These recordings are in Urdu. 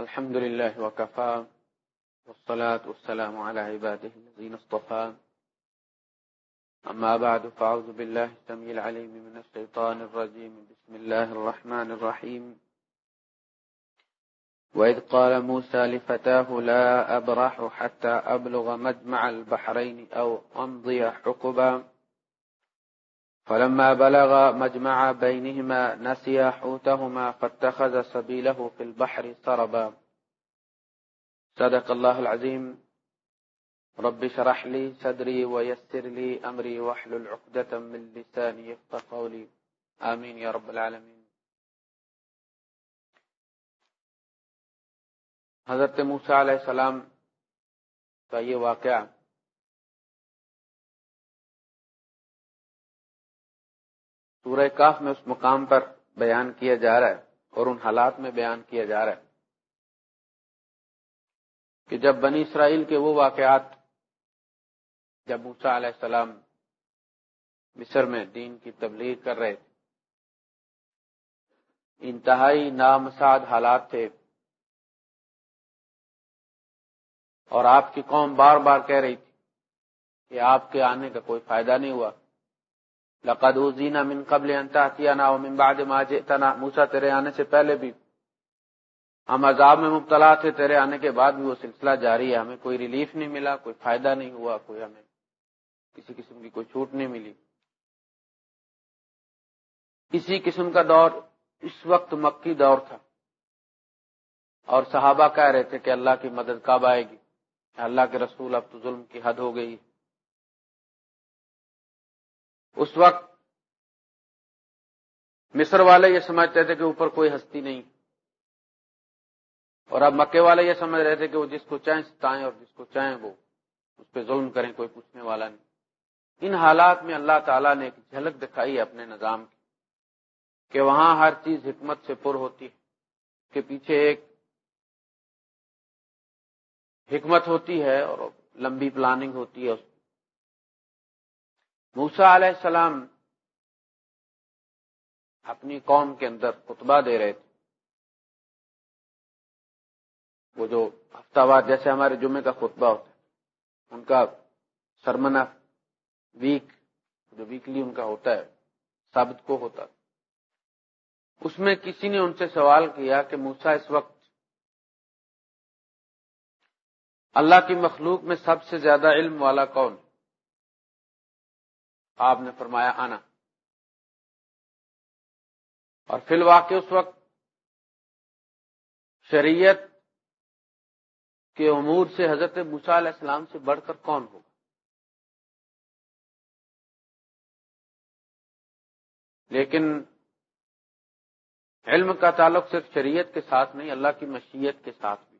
الحمد لله وكفى، والصلاة والسلام على عباده الذين اصطفى. أما بعد، فأعوذ بالله السميع العليم من الشيطان الرجيم. بسم الله الرحمن الرحيم. وإذ قال موسى لفتاه، لا أبرح حتى أبلغ مجمع البحرين أو أمضي حقبا. فلما بلغ مجمع بينهما نسي حوتهما فاتخذ سبيله في البحر سربا. صدق الله العظيم. رب شرح لي صدري ويسر لي أمري وحل العقدة من لساني يفقى قولي. آمين يا رب العالمين. حضرت موسیٰ علیہ السلام کا یہ واقعہ سورہ کاف میں اس مقام پر بیان کیا جا رہا ہے اور ان حالات میں بیان کیا جا رہا ہے کہ جب بنی اسرائیل کے وہ واقعات، جب موسا علیہ السلام مصر میں دین کی تبلیغ کر رہے تھے، انتہائی نامساد حالات تھے اور آپ کی قوم بار بار کہہ رہی تھی کہ آپ کے آنے کا کوئی فائدہ نہیں ہوا۔ لقد اوزینا من قبل ان ومن بعد ما جئتنا۔ موسی تیرے آنے سے پہلے بھی ہم عذاب میں مبتلا تھے، تیرے آنے کے بعد بھی وہ سلسلہ جاری ہے۔ ہمیں کوئی ریلیف نہیں ملا، کوئی فائدہ نہیں ہوا، کوئی ہمیں کسی قسم کی کوئی چھوٹ نہیں ملی۔ اسی قسم کا دور اس وقت مکی دور تھا۔ اور صحابہ کہہ رہے تھے کہ اللہ کی مدد کب آئے گی؟ اللہ کے رسول اب تو ظلم کی حد ہو گئی۔ اس وقت مصر والے یہ سمجھتے تھے کہ اوپر کوئی ہستی نہیں۔ اور اب مکے والے یہ سمجھ رہے تھے کہ وہ جس کو چاہیں ستائیں اور جس کو چاہیں وہ اس پہ ظلم کریں، کوئی پوچھنے والا نہیں۔ ان حالات میں اللہ تعالیٰ نے ایک جھلک دکھائی اپنے نظام کی کہ وہاں ہر چیز حکمت سے پر ہوتی ہے کے پیچھے ایک حکمت ہوتی ہے اور لمبی پلاننگ ہوتی ہے موسا علیہ السلام اپنی قوم کے اندر خطبہ دے رہے تھے۔ وہ جو ہفتہ وار جیسے ہمارے جمعے کا خطبہ ہوتا ہے، ان کا سرمنا ویک جو ویکلی ان کا ہوتا ہے، ثابت کو ہوتا اس میں کسی نے ان سے سوال کیا کہ موسا اس وقت اللہ کی مخلوق میں سب سے زیادہ علم والا کون؟ آپ نے فرمایا آنا۔ اور فی الواقع اس وقت شریعت کے امور سے حضرت موسا علیہ السلام سے بڑھ کر کون ہوگا؟ لیکن علم کا تعلق صرف شریعت کے ساتھ نہیں، اللہ کی مشیت کے ساتھ بھی۔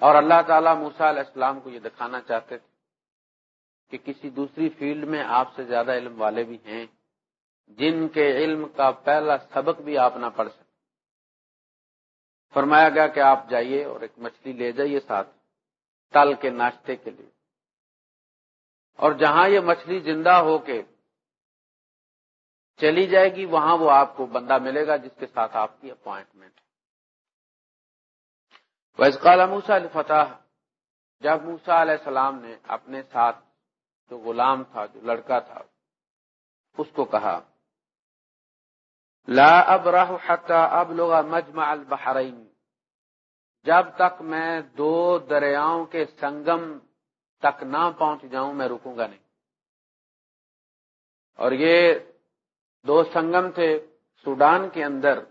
اور اللہ تعالیٰ موسا علیہ السلام کو یہ دکھانا چاہتے تھے۔ کہ کسی دوسری فیلڈ میں آپ سے زیادہ علم والے بھی ہیں، جن کے علم کا پہلا سبق بھی آپ نہ پڑھ سکتے فرمایا گیا کہ آپ جائیے اور ایک مچھلی لے جائیے ساتھ تل کے ناشتے کے لیے۔ اور جہاں یہ مچھلی زندہ ہو کے چلی جائے گی، وہاں وہ آپ کو بندہ ملے گا جس کے ساتھ آپ کی اپوائنٹمنٹ ویس کالا موسا الفتح جب موسا علیہ السلام نے اپنے ساتھ جو غلام تھا، جو لڑکا تھا، اس کو کہا، لا اب راہ اب لوگ مجمع البحرین۔ جب تک میں دو دریاؤں کے سنگم تک نہ پہنچ جاؤں، میں رکوں گا نہیں۔ اور یہ دو سنگم تھے سوڈان کے اندر،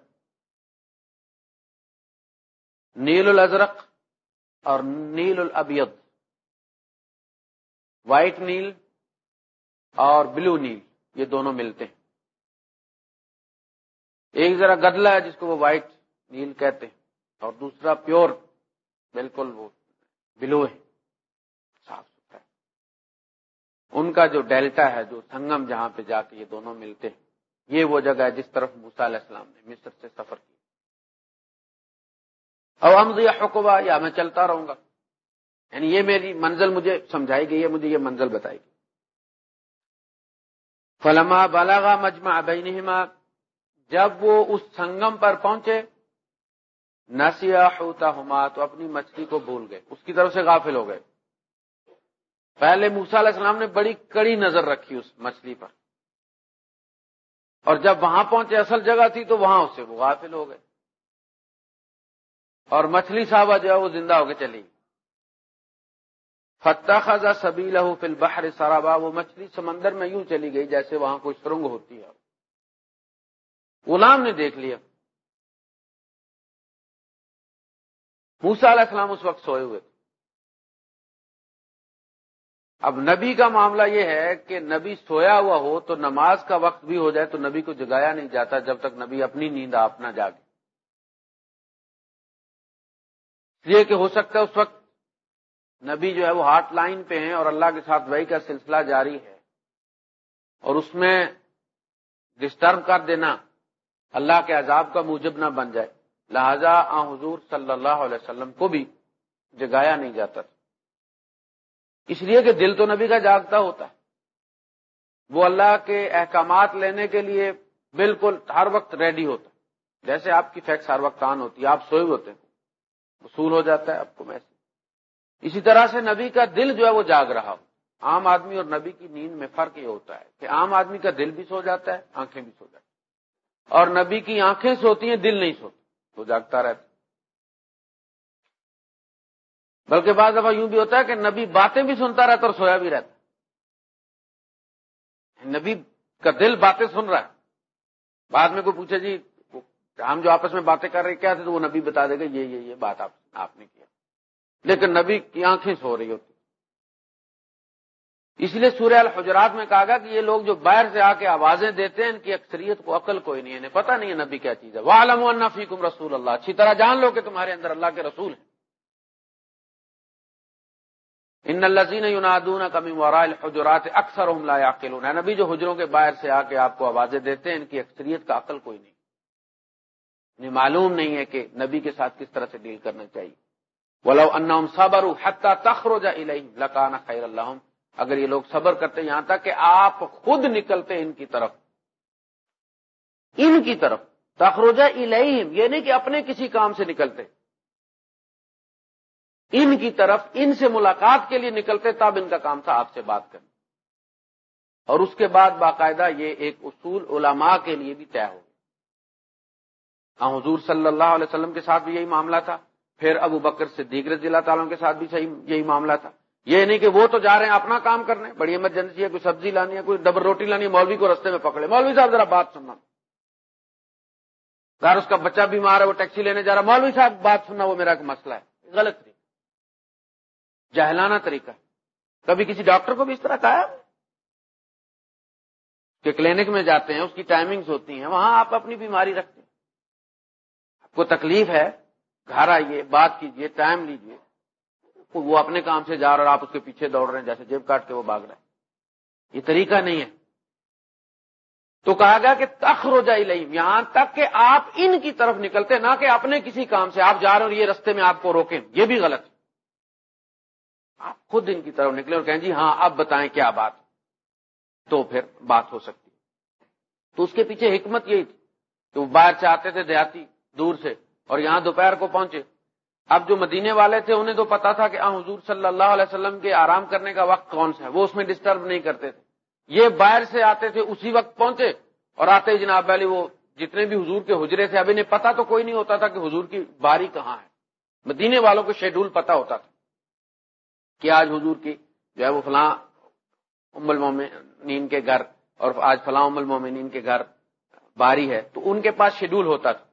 نیل الازرق اور نیل الابیض وائٹ نیل اور بلو نیل، یہ دونوں ملتے ہیں۔ ایک ذرا گدلا ہے جس کو وہ وائٹ نیل کہتے ہیں، اور دوسرا پیور، بالکل وہ بلو ہے۔ صاف ستھرا ان کا جو ڈیلٹا ہے، جو سنگم جہاں پہ جا کے یہ دونوں ملتے ہیں، یہ وہ جگہ ہے جس طرف موسا علیہ السلام نے، مصر سے سفر کیا اب ہم یا حکوبہ یا میں چلتا رہوں گا۔ یعنی یہ میری منزل مجھے سمجھائی گئی ہے، مجھے یہ منزل بتائی گئی۔ فلما بالاغا مجمع بینہما، جب وہ اس سنگم پر پہنچے، نسیا ہوتا ہما تو اپنی مچھلی کو بھول گئے، اس کی طرف سے غافل ہو گئے۔ پہلے موسا علیہ السلام نے بڑی کڑی نظر رکھی اس مچھلی پر۔ اور جب وہاں پہنچے، اصل جگہ تھی، تو وہاں اسے وہ غافل ہو گئے۔ اور مچھلی صاحبہ جو ہے، وہ زندہ ہو کے چلی۔ گئی فتح خزا سبھی لہو فل بحر سرابا، وہ مچھلی سمندر میں یوں چلی گئی جیسے وہاں کوئی سرنگ ہوتی ہے۔ غلام نے دیکھ لیا۔ موسا علیہ السلام اس وقت سوئے ہوئے اب نبی کا معاملہ یہ ہے کہ نبی سویا ہوا ہو تو نماز کا وقت بھی ہو جائے تو نبی کو جگایا نہیں جاتا جب تک نبی اپنی نیند آپ نہ جاگے۔ یہ کہ ہو سکتا ہے اس وقت نبی جو ہے وہ ہاٹ لائن پہ ہیں اور اللہ کے ساتھ وہی کا سلسلہ جاری ہے۔ اور اس میں ڈسٹرب کر دینا اللہ کے عذاب کا موجب نہ بن جائے۔ لہذا آ حضور صلی اللہ علیہ وسلم کو بھی جگایا نہیں جاتا تھا۔ اس لیے کہ دل تو نبی کا جاگتا ہوتا۔ ہے وہ اللہ کے احکامات لینے کے لیے بالکل ہر وقت ریڈی ہوتا۔ ہے جیسے آپ کی فیکس ہر وقت آن ہوتی ہے، آپ سوئے ہوتے ہیں۔ وصول ہو جاتا ہے، آپ کو میسج اسی طرح سے نبی کا دل جو ہے وہ جاگ رہا ہو۔ عام آدمی اور نبی کی نیند میں فرق یہ ہوتا ہے کہ عام آدمی کا دل بھی سو جاتا ہے، آنکھیں بھی سو جاتی اور نبی کی آنکھیں سوتی ہیں، دل نہیں سوتی تو جاگتا رہتا بلکہ بعض دفعہ یوں بھی ہوتا ہے کہ نبی باتیں بھی سنتا رہتا اور سویا بھی رہتا نبی کا دل باتیں سن رہا ہے۔ بعد میں کوئی پوچھے جی ہم جو آپس میں باتیں کر رہے کیا تھے؟ تو وہ نبی بتا دے گا، یہ یہ یہ بات آپ نے کیا لیکن نبی کی آنکھیں سو رہی ہوتی۔ اس لیے سورہ الحجرات میں کہا گا کہ یہ لوگ جو باہر سے آ کے آوازیں دیتے ہیں، ان کی اکثریت کو عقل کوئی نہیں ہے پتہ نہیں ہے نبی کیا چیز ہے۔ وہ عالم فیکم رسول اللہ اچھی طرح جان لو کہ تمہارے اندر اللہ کے رسول ہیں۔ ان الزین یونادون کمی الحجرات اکثر نبی، جو حجروں کے باہر سے آ کے آپ کو آوازیں دیتے ہیں، ان کی اکثریت کا عقل کوئی نہیں۔ انہیں معلوم نہیں ہے کہ نبی کے ساتھ کس طرح سے ڈیل کرنا چاہیے۔ ولو ان صبر حتہ تخرج لکان خیر اللہ اگر یہ لوگ صبر کرتے یہاں تک کہ آپ خود نکلتے ان کی طرف۔ ان کی طرف۔ تخروجہ الہیم یہ نہیں کہ اپنے کسی کام سے نکلتے۔ ان کی طرف، ان سے ملاقات کے لیے نکلتے تب ان کا کام تھا آپ سے بات کرنا۔ اور اس کے بعد باقاعدہ یہ ایک اصول علماء کے لیے بھی طے ہو ہاں حضور صلی اللہ علیہ وسلم کے ساتھ بھی یہی معاملہ تھا۔ پھر ابو بکر سے دیگر ضلع تعالیٰ کے ساتھ بھی صحیح یہی معاملہ تھا۔ یہ نہیں کہ وہ تو جا رہے ہیں اپنا کام کرنے، بڑی ایمرجنسی ہے، کوئی سبزی لانی ہے، کوئی ڈبل روٹی لانی ہے، مولوی کو رستے میں پکڑے۔ مولوی صاحب ذرا بات سننا۔ اگر اس کا بچہ بیمار ہے، وہ ٹیکسی لینے جا رہا مولوی صاحب بات سننا، وہ میرا ایک مسئلہ ہے۔ غلط طریقہ جہلانہ طریقہ۔ کبھی کسی ڈاکٹر کو بھی اس طرح کہا؟ کہ کلینک میں جاتے ہیں، اس کی ٹائمنگز ہوتی ہیں، وہاں آپ اپنی بیماری رکھتے ہیں۔ آپ کو تکلیف ہے گھر آئیے، بات کیجیے ٹائم لیجیے وہ اپنے کام سے جا رہا اور آپ اس کے پیچھے دوڑ رہے ہیں، جیسے جیب کاٹ کے وہ بھاگ رہے ہیں یہ طریقہ نہیں ہے۔ تو کہا گیا کہ تخر ہو جائے لئی یہاں تک کہ آپ ان کی طرف نکلتے، نہ کہ اپنے کسی کام سے۔ آپ جا رہے ہیں اور یہ رستے میں آپ کو روکیں۔ یہ بھی غلط ہے۔ آپ خود ان کی طرف نکلے اور کہیں جی ہاں اب بتائیں کیا بات تو پھر بات ہو سکتی۔ تو اس کے پیچھے حکمت یہی تھی۔ کہ وہ باہر چاہتے تھے دیہاتی دور سے۔ اور یہاں دوپہر کو پہنچے۔ اب جو مدینے والے تھے، انہیں تو پتا تھا کہ حضور صلی اللہ علیہ وسلم کے آرام کرنے کا وقت کون سا ہے۔ وہ اس میں ڈسٹرب نہیں کرتے تھے۔ یہ باہر سے آتے تھے، اسی وقت پہنچے۔ اور آتے جناب والی وہ جتنے بھی حضور کے حجرے تھے، اب انہیں پتا تو کوئی نہیں ہوتا تھا کہ حضور کی باری کہاں ہے۔ مدینے والوں کو شیڈول پتا ہوتا تھا کہ آج حضور کی جو ہے وہ فلاں ام المومنین کے گھر، اور آج فلاں ام المومنین کے گھر باری ہے۔ تو ان کے پاس شیڈول ہوتا تھا۔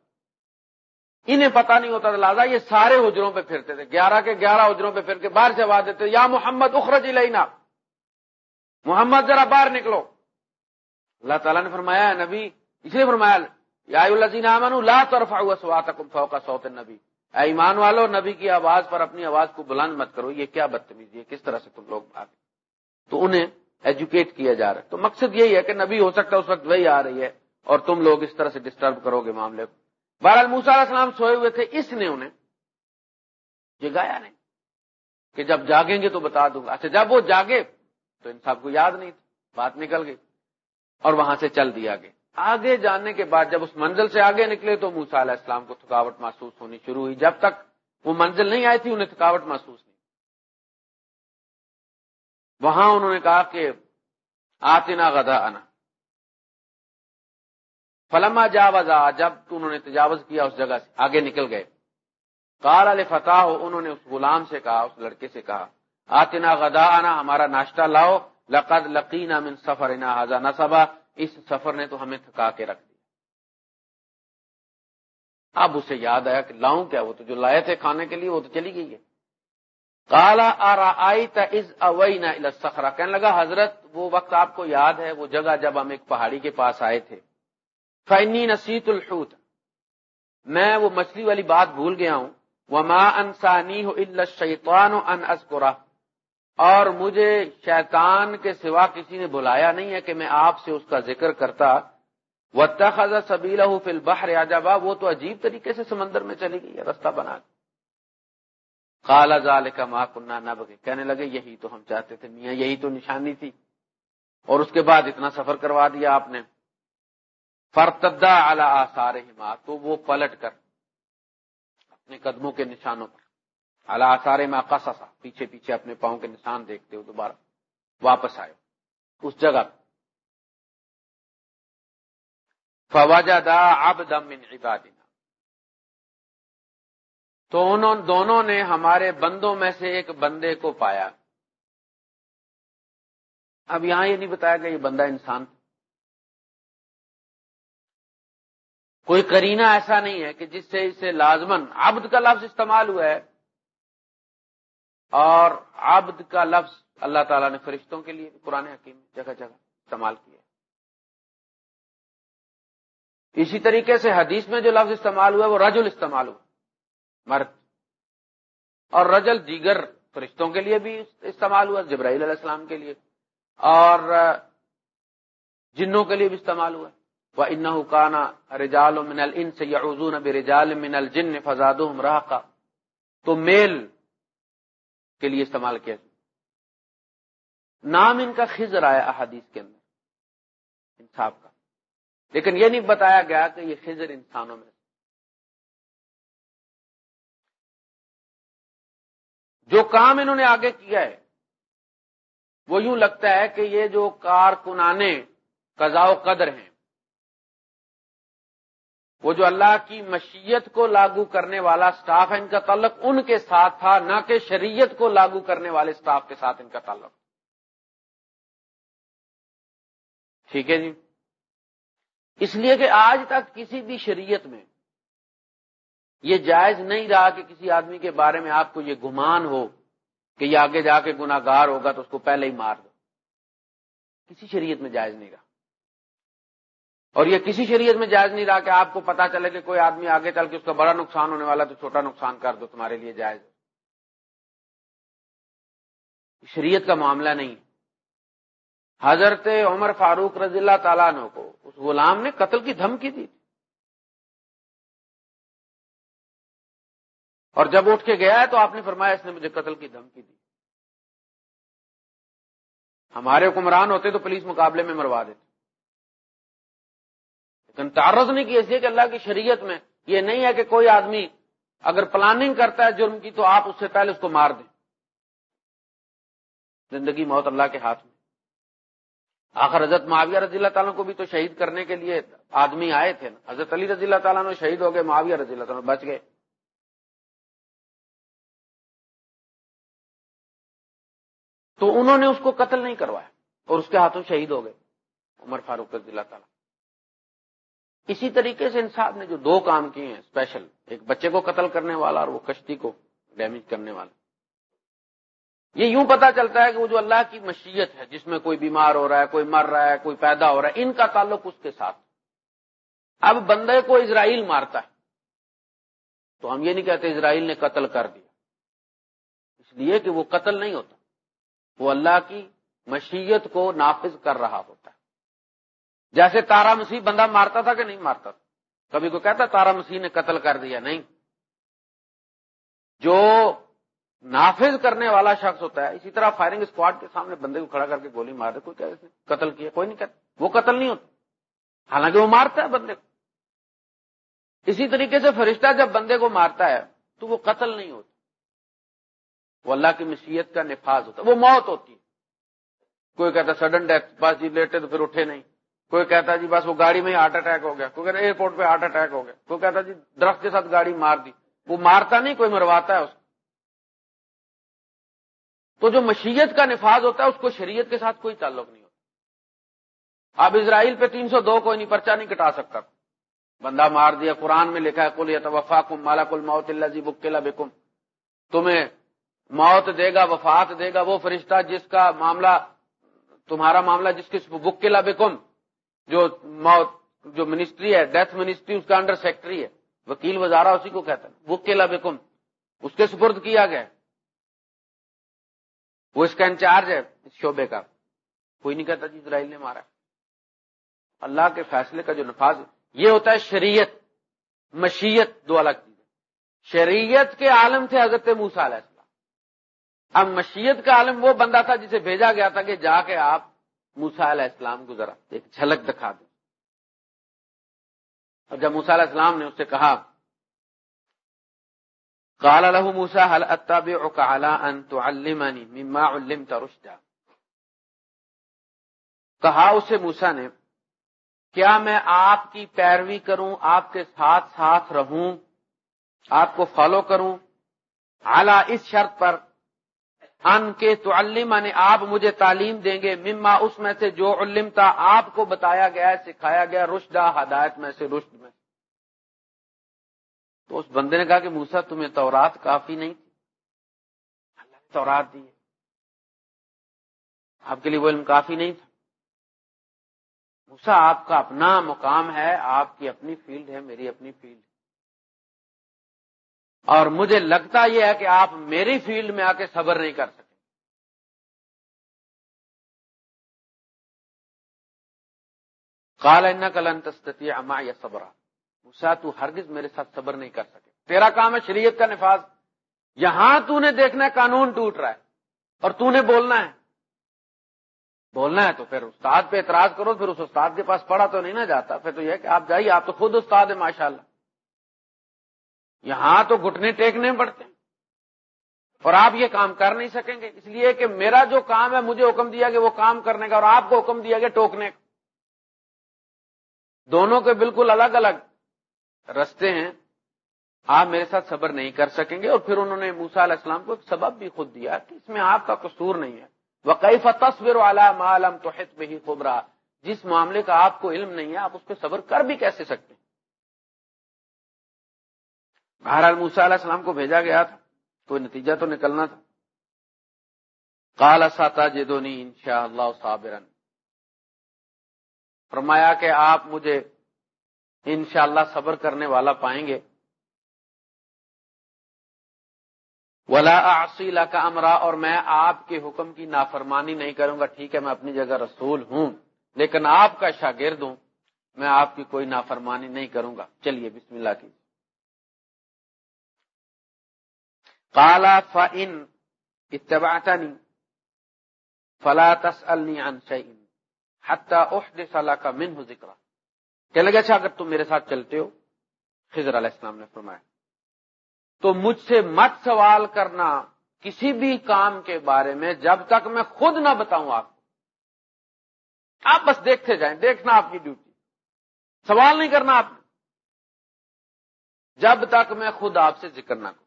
انہیں پتا نہیں ہوتا تھا، لہٰذا یہ سارے حجروں پہ پھرتے تھے۔ گیارہ کے گیارہ حجروں پہ پھر کے باہر سے آواز دیتے یا محمد اخرج لینا محمد ذرا باہر نکلو۔ اللہ تعالیٰ نے فرمایا نبی، اس لیے فرمایا، یا لا طرف فوق سوت نبی اے ایمان والو، نبی کی آواز پر اپنی آواز کو بلند مت کرو، یہ کیا بدتمیزی ہے؟ کس طرح سے تم لوگ آگے تو انہیں ایجوکیٹ کیا جا رہا ہے۔ تو مقصد یہی ہے کہ نبی ہو سکتا ہے، اس وقت وہی آ رہی ہے اور تم لوگ اس طرح سے ڈسٹرب کرو گے معاملے کو۔ بہرحال موسا علیہ السلام سوئے ہوئے تھے، اس نے انہیں جگایا نہیں۔ کہ جب جاگیں گے تو بتا دوں گا۔ اچھا جب وہ جاگے تو ان سب کو یاد نہیں تھی بات نکل گئی اور وہاں سے چل دیا گیا۔ آگے جانے کے بعد جب اس منزل سے آگے نکلے تو موسا علیہ السلام کو تھکاوٹ محسوس ہونی شروع ہوئی۔ جب تک وہ منزل نہیں آئی تھی، انہیں تھکاوٹ محسوس نہیں۔ وہاں انہوں نے کہا کہ آتنا غدا آنا فلما جاوزا، جب انہوں نے تجاوز کیا اس جگہ سے، آگے نکل گئے۔ کال علیہ فتح انہوں نے اس غلام سے کہا، اس لڑکے سے کہا، آتنا غدا آنا ہمارا ناشتہ لاؤ، لقد لقینا من سفر حضا نصبا، اس سفر نے تو ہمیں تھکا کے رکھ دیا۔ اب اسے یاد آیا کہ لاؤں کیا، وہ تو جو لائے تھے کھانے کے لیے، وہ تو چلی گئی ہے۔ کالا آئی از اوئی سخرا کہنے لگا، حضرت، وہ وقت آپ کو یاد ہے، وہ جگہ جب ہم ایک پہاڑی کے پاس آئے تھے۔ فینی نصیت الحوت۔ میں وہ مچھلی والی بات بھول گیا ہوں۔ وہ ماں انسانی ہو شیطان ان اسکورا اور مجھے شیطان کے سوا کسی نے بلایا نہیں ہے کہ میں آپ سے اس کا ذکر کرتا۔ وہ تخذ سبیلا ہوں فل بحر وہ تو عجیب طریقے سے سمندر میں چلی گئی رستہ بنا کے کالا زال کا ماں کنہ نہ بگے کہنے لگے، یہی تو ہم چاہتے تھے میاں، یہی تو نشانی تھی۔ اور اس کے بعد اتنا سفر کروا دیا آپ نے۔ فرتدا اعلی آسار ماں تو وہ پلٹ کر اپنے قدموں کے نشانوں پر اعلی آسار ماں قصا پیچھے پیچھے اپنے پاؤں کے نشان دیکھتے ہو دوبارہ واپس آئے۔ اس جگہ فواجہ دا اب دم عبادنا۔ تو انہوں دونوں نے ہمارے بندوں میں سے ایک بندے کو پایا۔ اب یہاں یہ نہیں بتایا گیا یہ بندہ انسان تھا۔ کوئی کرینہ ایسا نہیں ہے کہ جس سے اسے لازمن عبد کا لفظ استعمال ہوا ہے اور عبد کا لفظ اللہ تعالیٰ نے فرشتوں کے لیے پرانے حکیم جگہ جگہ استعمال کیا اسی طریقے سے حدیث میں جو لفظ استعمال ہوا ہے وہ رجل استعمال ہوا مرد۔ اور رجل دیگر فرشتوں کے لیے بھی استعمال ہوا، جبرائیل علیہ السلام کے لیے۔ اور جنوں کے لیے بھی استعمال ہوا وہ ان حکانہ رجال من ان سے یعوزون برجال من الجن فزاد راہ تو میل کے لیے استعمال کیا نام ان کا خزر آیا احادیث کے اندر، انصاف کا۔ لیکن یہ نہیں بتایا گیا کہ یہ خزر انسانوں میں جو کام انہوں نے آگے کیا ہے، وہ یوں لگتا ہے کہ یہ جو کارکنانے قضاء و قدر ہیں وہ جو اللہ کی مشیت کو لاگو کرنے والا سٹاف ہے، ان کا تعلق ان کے ساتھ تھا، نہ کہ شریعت کو لاگو کرنے والے سٹاف کے ساتھ ان کا تعلق۔ ٹھیک ہے جی؟ اس لیے کہ آج تک کسی بھی شریعت میں یہ جائز نہیں رہا کہ کسی آدمی کے بارے میں آپ کو یہ گمان ہو کہ یہ آگے جا کے گناگار ہوگا تو اس کو پہلے ہی مار دو۔ کسی شریعت میں جائز نہیں رہا۔ اور یہ کسی شریعت میں جائز نہیں رہا کہ آپ کو پتا چلے کہ کوئی آدمی آگے چل کے اس کا بڑا نقصان ہونے والا تو چھوٹا نقصان کر دو، تمہارے لیے جائز شریعت کا معاملہ نہیں۔ حضرت عمر فاروق رضی اللہ تعالیٰ عنہ کو، اس غلام نے قتل کی دھمکی دی۔ اور جب اٹھ کے گیا ہے تو آپ نے فرمایا اس نے مجھے قتل کی دھمکی دی۔ ہمارے حکمران ہوتے تو پولیس مقابلے میں مروا دیتے۔ لیکن تعرض نہیں کی ایسی کہ اللہ کی شریعت میں یہ نہیں ہے کہ کوئی آدمی اگر پلاننگ کرتا ہے جرم کی تو آپ اس سے پہلے اس کو مار دیں۔ زندگی موت اللہ کے ہاتھ میں۔ آخر حضرت معاویہ رضی اللہ تعالیٰ کو بھی تو شہید کرنے کے لیے آدمی آئے تھے۔ نا حضرت علی رضی اللہ تعالیٰ نے شہید ہو گئے، معاویہ رضی اللہ تعالیٰ بچ گئے۔ تو انہوں نے اس کو قتل نہیں کروایا اور اس کے ہاتھوں شہید ہو گئے۔ عمر فاروق رضی اللہ تعالیٰ۔ اسی طریقے سے انصاف نے جو دو کام کیے ہیں اسپیشل ایک بچے کو قتل کرنے والا اور وہ کشتی کو ڈیمیج کرنے والا۔ یہ یوں پتا چلتا ہے کہ وہ جو اللہ کی مشیت ہے، جس میں کوئی بیمار ہو رہا ہے، کوئی مر رہا ہے، کوئی پیدا ہو رہا ہے، ان کا تعلق اس کے ساتھ۔ اب بندے کو اسرائیل مارتا ہے۔ تو ہم یہ نہیں کہتے اسرائیل نے قتل کر دیا۔ اس لیے کہ وہ قتل نہیں ہوتا۔ وہ اللہ کی مشیت کو نافذ کر رہا ہوتا ہے۔ جیسے تارا مسیح بندہ مارتا تھا کہ نہیں مارتا تھا؟ کبھی کو کہتا تارا مسیح نے قتل کر دیا؟ نہیں. جو نافذ کرنے والا شخص ہوتا ہے، اسی طرح فائرنگ اسکواڈ کے سامنے بندے کو کھڑا کر کے گولی مار دے، کوئی کہ قتل کیا، کوئی نہیں کہتا۔ وہ قتل نہیں ہوتا۔ حالانکہ وہ مارتا ہے بندے کو۔ اسی طریقے سے فرشتہ جب بندے کو مارتا ہے، تو وہ قتل نہیں ہوتا۔ وہ اللہ کی مشیت کا نفاذ ہوتا ہے۔ وہ موت ہوتی ہے۔ کوئی کہتا سڈن ڈیتھ بس جی لیٹے تو پھر اٹھے نہیں۔ کوئی کہتا جی بس وہ گاڑی میں ہارٹ اٹیک ہو گیا، کوئی کہتا ایئرپورٹ پہ ہارٹ اٹیک ہو گیا، کوئی کہتا جی درخت کے ساتھ گاڑی مار دی، وہ مارتا نہیں، کوئی مرواتا ہے اس تو جو مشیت کا نفاذ ہوتا ہے، اس کو شریعت کے ساتھ کوئی تعلق نہیں ہوتا۔ اب اسرائیل پہ تین سو دو کوئی نہیں، پرچہ نہیں کٹا سکتا۔ بندہ مار دیا، قرآن میں لکھا ہے کل یا وفا کم مالا کل موت اللہ جی بکلا بکم۔ تمہیں موت دے گا، وفات دے گا وہ فرشتہ جس کا معاملہ، تمہارا معاملہ جس کے بکلا بکم۔ جو موت، جو منسٹری ہے، ڈیتھ منسٹری، اس کا انڈر سیکٹری ہے۔ وکیل وزارہ اسی کو کہتا ہے۔ بکلا بکم۔ اس کے سپرد کیا گیا۔ وہ اس کا انچارج ہے، اس شعبے کا۔ کوئی نہیں کہتا جی اسرائیل نے مارا۔ اللہ کے فیصلے کا جو نفاذ، یہ ہوتا ہے شریعت۔ مشیت دو الگ چیز شریعت کے عالم تھے حضرت موسا علیہ السلام۔ اب مشیت کا عالم وہ بندہ تھا جسے بھیجا گیا تھا کہ جا کے آپ موسا علیہ السلام کو ذرا ایک جھلک دکھا دیں۔ اور جب موسا علیہ السلام نے اس سے کہا، قال له موسى هل اتبعك على ان تعلمني مما علمت رشدا؟ کہا اسے موسا نے، کیا میں آپ کی پیروی کروں، آپ کے ساتھ ساتھ رہوں، آپ کو فالو کروں؟ اعلی اس شرط پر ان کے تو نے آپ مجھے تعلیم دیں گے، مما اس میں سے جو علم تھا آپ کو بتایا گیا سکھایا گیا، رشدہ، ہدایت میں سے، رشد میں تو اس بندے نے کہا کہ موسا تمہیں تورات کافی نہیں اللہ نے تورات دی۔ آپ کے لیے وہ علم کافی نہیں تھا۔ موسا آپ کا اپنا مقام ہے، آپ کی اپنی فیلڈ ہے، میری اپنی فیلڈ ہے۔ اور مجھے لگتا یہ ہے کہ آپ میری فیلڈ میں آ کے صبر نہیں کر سکتے۔ کال کلن تستتی اما یا صبر موسا تو ہرگز میرے ساتھ صبر نہیں کر سکے۔ تیرا کام ہے شریعت کا نفاذ۔ یہاں تو نے دیکھنا ہے قانون ٹوٹ رہا ہے اور تو نے بولنا ہے۔ بولنا ہے تو پھر استاد پہ اعتراض کرو، پھر اس استاد کے پاس پڑھا تو نہیں نہ جاتا۔ پھر تو یہ کہ آپ جائیے، آپ تو خود استاد ہیں ماشاء اللہ یہاں تو گھٹنے ٹیکنے پڑتے ہیں۔ اور آپ یہ کام کر نہیں سکیں گے۔ اس لیے کہ میرا جو کام ہے، مجھے حکم دیا کہ وہ کام کرنے کا اور آپ کو حکم دیا گیا ٹوکنے کا۔ دونوں کے بالکل الگ الگ رستے ہیں۔ آپ میرے ساتھ صبر نہیں کر سکیں گے۔ اور پھر انہوں نے موسا علیہ السلام کو ایک سبب بھی خود دیا کہ اس میں آپ کا قصور نہیں ہے۔ وہ کئی تصویر والا معلوم توحت میں ہی خبرا۔ جس معاملے کا آپ کو علم نہیں ہے، آپ اس پہ صبر کر بھی کیسے سکتے ہیں؟ بہرحال موسا علیہ السلام کو بھیجا گیا تھا، کوئی نتیجہ تو نکلنا تھا۔ کالا ساتا جدونی ان شاء اللہ صابرن۔ فرمایا کہ آپ مجھے انشاءاللہ صبر کرنے والا پائیں گے۔ ولا آسیلا کا امرا اور میں آپ کے حکم کی نافرمانی نہیں کروں گا، ٹھیک ہے، میں اپنی جگہ رسول ہوں، لیکن آپ کا شاگرد ہوں، میں آپ کی کوئی نافرمانی نہیں کروں گا۔ چلیے، بسم اللہ کی کالا فن اتباتا فلا تس الشعین کا من ذکر کہ لگے اچھا اگر تم میرے ساتھ چلتے ہو، خضر علیہ السلام نے فرمایا، تو مجھ سے مت سوال کرنا کسی بھی کام کے بارے میں جب تک میں خود نہ بتاؤں آپ کو۔ آپ بس دیکھتے جائیں، دیکھنا آپ کی ڈیوٹی۔ سوال نہیں کرنا آپ نے۔ جب تک میں خود آپ سے ذکر نہ کروں۔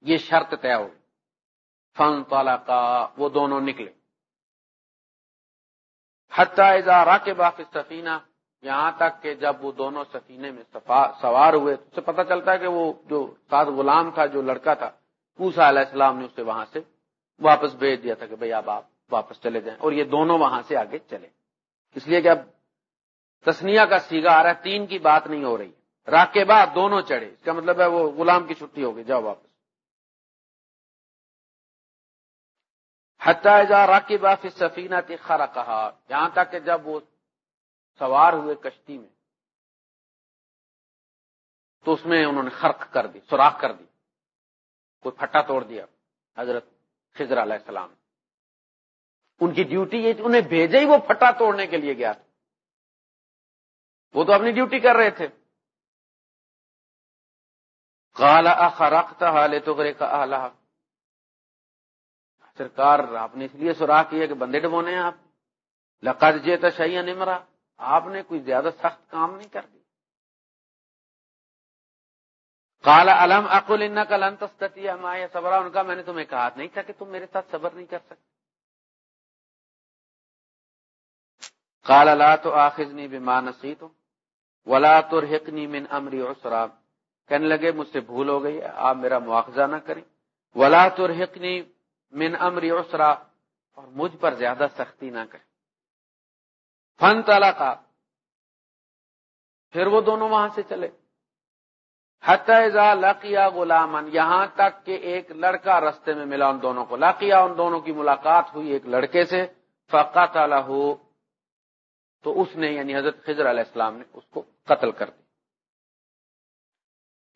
یہ شرط طے ہو فن تالا کا وہ دونوں نکلے۔ اظہار کے باقی سفینہ یہاں تک کہ جب وہ دونوں سفینے میں سوار ہوئے، تو پتہ چلتا ہے کہ وہ جو سات غلام تھا، جو لڑکا تھا پوسا علیہ السلام نے اسے وہاں سے واپس بھیج دیا تھا کہ بھائی اب آپ واپس چلے جائیں۔ اور یہ دونوں وہاں سے آگے چلے۔ اس لیے کہ اب تسنیا کا سیگا آ رہا ہے، تین کی بات نہیں ہو رہی۔ راک بعد دونوں چڑھے، اس کا مطلب ہے وہ غلام کی چھٹی ہو گئی۔ جاؤ واپس حتہ راکی باف سفینہ تخارا کہا یہاں تک کہ جب وہ سوار ہوئے کشتی میں، تو اس میں انہوں نے خرق کر دی، سوراخ کر دی، کوئی پھٹا توڑ دیا، حضرت خضر علیہ السلام۔ ان کی ڈیوٹی یہ انہیں بھیجے ہی وہ پھٹا توڑنے کے لیے گیا تھا۔ وہ تو اپنی ڈیوٹی کر رہے تھے۔ کالا خرخت حال تو سرکار، آپ نے اس لیے سوراخ کیا کہ بندے ڈبونے ہیں آپ۔ لقد جے تشیا نمرا۔ آپ نے کوئی زیادہ سخت کام نہیں کر دیا۔ کالا علم اکل کا لن تستیا مایا صبرا؟ ان کا میں نے تمہیں کہا نہیں تھا کہ تم میرے ساتھ صبر نہیں کر سکتے۔ کالا لا تو آخذنی بیمار نسی تو ولا تو ہکنی من امری اسرا کہنے لگے، مجھ سے بھول ہو گئی، آپ میرا مواخذہ نہ کریں۔ ولا تو من امری اسرا اور مجھ پر زیادہ سختی نہ کریں فن تالا کا پھر وہ دونوں وہاں سے چلے۔ حتیٰ لقیا غلامن یہاں تک کہ ایک لڑکا رستے میں ملا ان دونوں کو۔ لقیا ان دونوں کی ملاقات ہوئی ایک لڑکے سے فقا تعالی ہو تو اس نے یعنی حضرت خضر علیہ السلام نے اس کو قتل کر دیا۔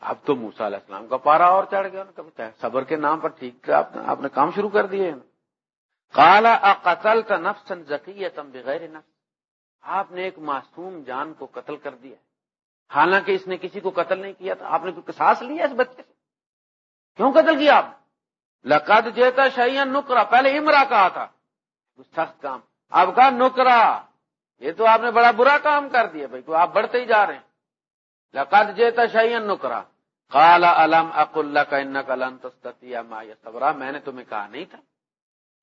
اب تو موسا علیہ السلام کا پارا اور چڑھ گیا صبر کے نام پر ٹھیک آپ نے کام شروع کر دیے۔ کالا قتل کا نفسن ذکی بغیر نفس۔ آپ نے ایک معصوم جان کو قتل کر دیا حالانکہ اس نے کسی کو قتل نہیں کیا تھا، آپ نے کوئی سانس لیا اس بچے سے؟ کیوں قتل کیا آپ لقد جیتا شہین نکرا پہلے امرا کہا تھا۔ سخت کام۔ اب کہا نکرا یہ تو آپ نے بڑا برا کام کر دیا بھائی، تو آپ بڑھتے ہی جا رہے ہیں۔ لقد جیتا شہین نکرا کالا علم اک اللہ کا ان کا تستیا ما صبرا میں نے تمہیں کہا نہیں تھا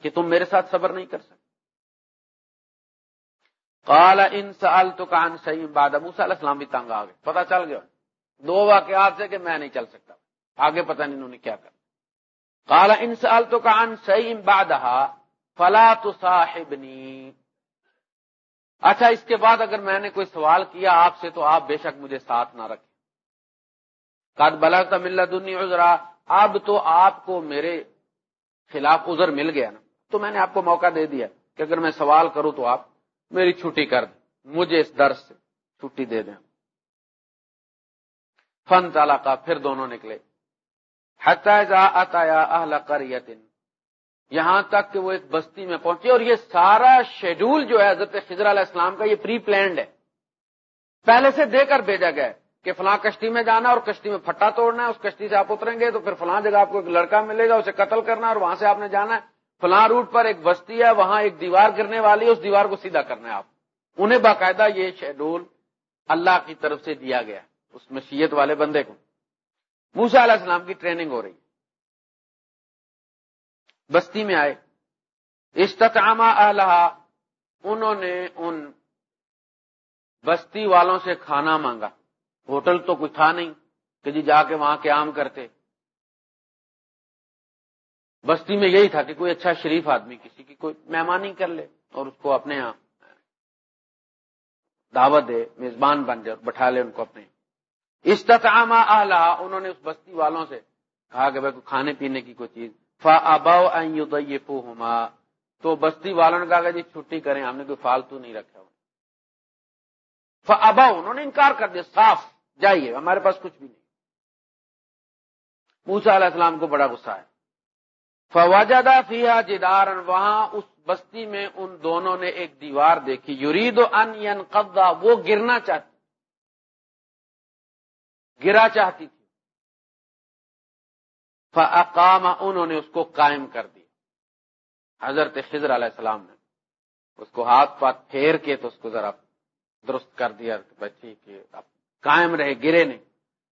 کہ تم میرے ساتھ صبر نہیں کر سکتے۔ کالا ان سال تو کان صحیح باد موسا علیہ السلام بھی تنگ آ گئے۔ پتا چل گیا۔ دو واقعات سے کہ میں نہیں چل سکتا۔ آگے پتہ نہیں انہوں نے کیا کر کالا ان سال تو کان صحیح بادہ فلا تو صاحبنی اچھا اس کے بعد اگر میں نے کوئی سوال کیا آپ سے تو آپ بے شک مجھے ساتھ نہ رکھیں۔ کد بلا ملا دنیا ازرا اب تو آپ کو میرے خلاف ازر مل گیا نا۔ تو میں نے آپ کو موقع دے دیا کہ اگر میں سوال کروں تو آپ میری چھٹی کر دیں۔ مجھے اس درس سے چھٹی دے دیں۔ فن تالا کا پھر دونوں نکلے۔ اہل قریتن۔ یہاں تک کہ وہ ایک بستی میں پہنچے اور یہ سارا شیڈول جو ہے حضرت خضر علیہ السلام کا یہ پری پلانڈ ہے۔ پہلے سے دے کر بھیجا گیا کہ فلاں کشتی میں جانا اور کشتی میں پھٹا توڑنا ہے، اس کشتی سے آپ اتریں گے تو پھر فلاں جگہ آپ کو ایک لڑکا ملے گا، اسے قتل کرنا اور وہاں سے آپ نے جانا ہے۔ فلاں روٹ پر ایک بستی ہے، وہاں ایک دیوار گرنے والی ہے، اس دیوار کو سیدھا کرنا ہے آپ۔ انہیں باقاعدہ یہ شیڈول اللہ کی طرف سے دیا گیا، اس مشیت والے بندے کو۔ موسا علیہ السلام کی ٹریننگ ہو رہی۔ ہے بستی میں آئے۔ استقامہ اللہ انہوں نے ان بستی والوں سے کھانا مانگا۔ ہوٹل تو کچھ تھا نہیں کہ جی جا کے وہاں قیام کرتے۔ بستی میں یہی تھا کہ کوئی اچھا شریف آدمی، کسی کی کوئی مہمانی کر لے اور اس کو اپنے یہاں دعوت دے، میزبان بن جائے بٹھا لے ان کو اپنے۔ استطعام اہلا انہوں نے اس بستی والوں سے کہا کہ بھائی کھانے پینے کی کوئی چیز فا اباؤ ہوما تو بستی والوں نے کہا جی چھٹی کریں، ہم نے کوئی فالتو نہیں رکھا۔ اباؤ انہوں نے انکار کر دیا، صاف، جائیے، ہمارے پاس کچھ بھی نہیں۔ موسا علیہ السلام کو بڑا غصہ ہے فوجدہ فیا جدار وہاں اس بستی میں ان دونوں نے ایک دیوار دیکھی۔ یورید ان ین قبضہ وہ گرنا چاہتی گرا چاہتی تھی۔ فقام انہوں نے اس کو قائم کر دیا۔ حضرت خضر علیہ السلام نے اس کو ہاتھ پات پھیر کے تو اس کو ذرا درست کر دیا بچی کہ اب قائم رہے، گرے نہیں۔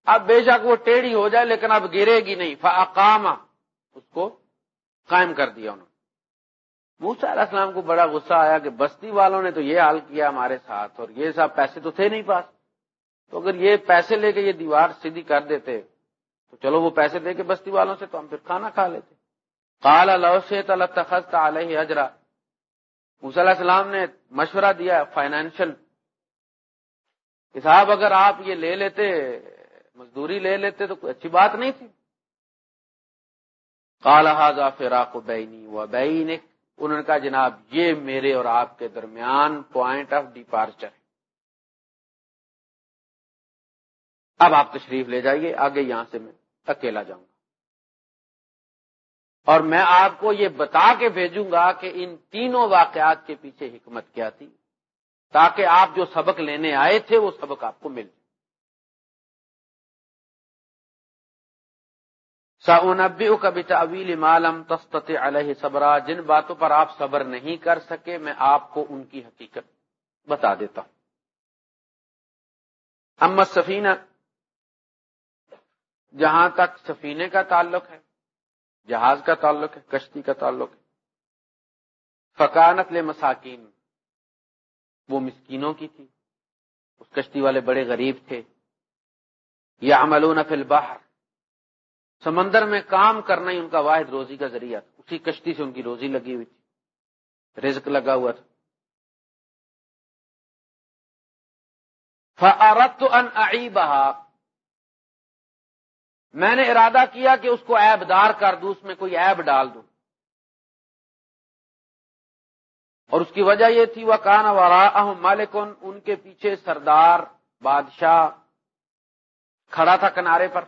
اب بے شک وہ ٹیڑھی ہو جائے، لیکن اب گرے گی نہیں۔ فقام اس کو قائم کر دیا انہوں نے۔ موسا علیہ السلام کو بڑا غصہ آیا کہ بستی والوں نے تو یہ حال کیا ہمارے ساتھ، اور یہ سب پیسے تو تھے نہیں پاس۔ تو اگر یہ پیسے لے کے یہ دیوار سیدھی کر دیتے تو چلو وہ پیسے دے کے بستی والوں سے تو ہم پھر کھانا کھا لیتے کالا لو سے علیہ حجرا موسیٰ علیہ السلام نے مشورہ دیا فائنینشل صاحب اگر آپ یہ لے لیتے، مزدوری لے لیتے تو کوئی اچھی بات نہیں تھی۔ کالا فراق بینی و بین انہوں نے کہا جناب، یہ میرے اور آپ کے درمیان پوائنٹ آف ڈیپارچر ہے۔ اب آپ تشریف لے جائیے، آگے یہاں سے میں اکیلا جاؤں گا۔ اور میں آپ کو یہ بتا کے بھیجوں گا کہ ان تینوں واقعات کے پیچھے حکمت کیا تھی، تاکہ آپ جو سبق لینے آئے تھے، وہ سبق آپ کو مل جائے۔ سنبی کبھی تعویل مالم تست علیہ صبرا، جن باتوں پر آپ صبر نہیں کر سکے، میں آپ کو ان کی حقیقت بتا دیتا ہوں۔ اما سفینہ جہاں تک سفینے کا تعلق ہے، جہاز کا تعلق ہے، کشتی کا تعلق ہے۔ فکانت لے مساکین وہ مسکینوں کی تھی۔ اس کشتی والے بڑے غریب تھے۔ یا عملون فی البحر، سمندر میں کام کرنا ہی ان کا واحد روزی کا ذریعہ تھا۔ اسی کشتی سے ان کی روزی لگی ہوئی تھی۔ رزق لگا ہوا تھا۔ فارت ان بہا میں نے ارادہ کیا کہ اس کو ایب دار کر دوں، اس میں کوئی ایب ڈال دوں۔ اور اس کی وجہ یہ تھی، وہ کان ورا مالکن ان کے پیچھے سردار بادشاہ کھڑا تھا کنارے پر۔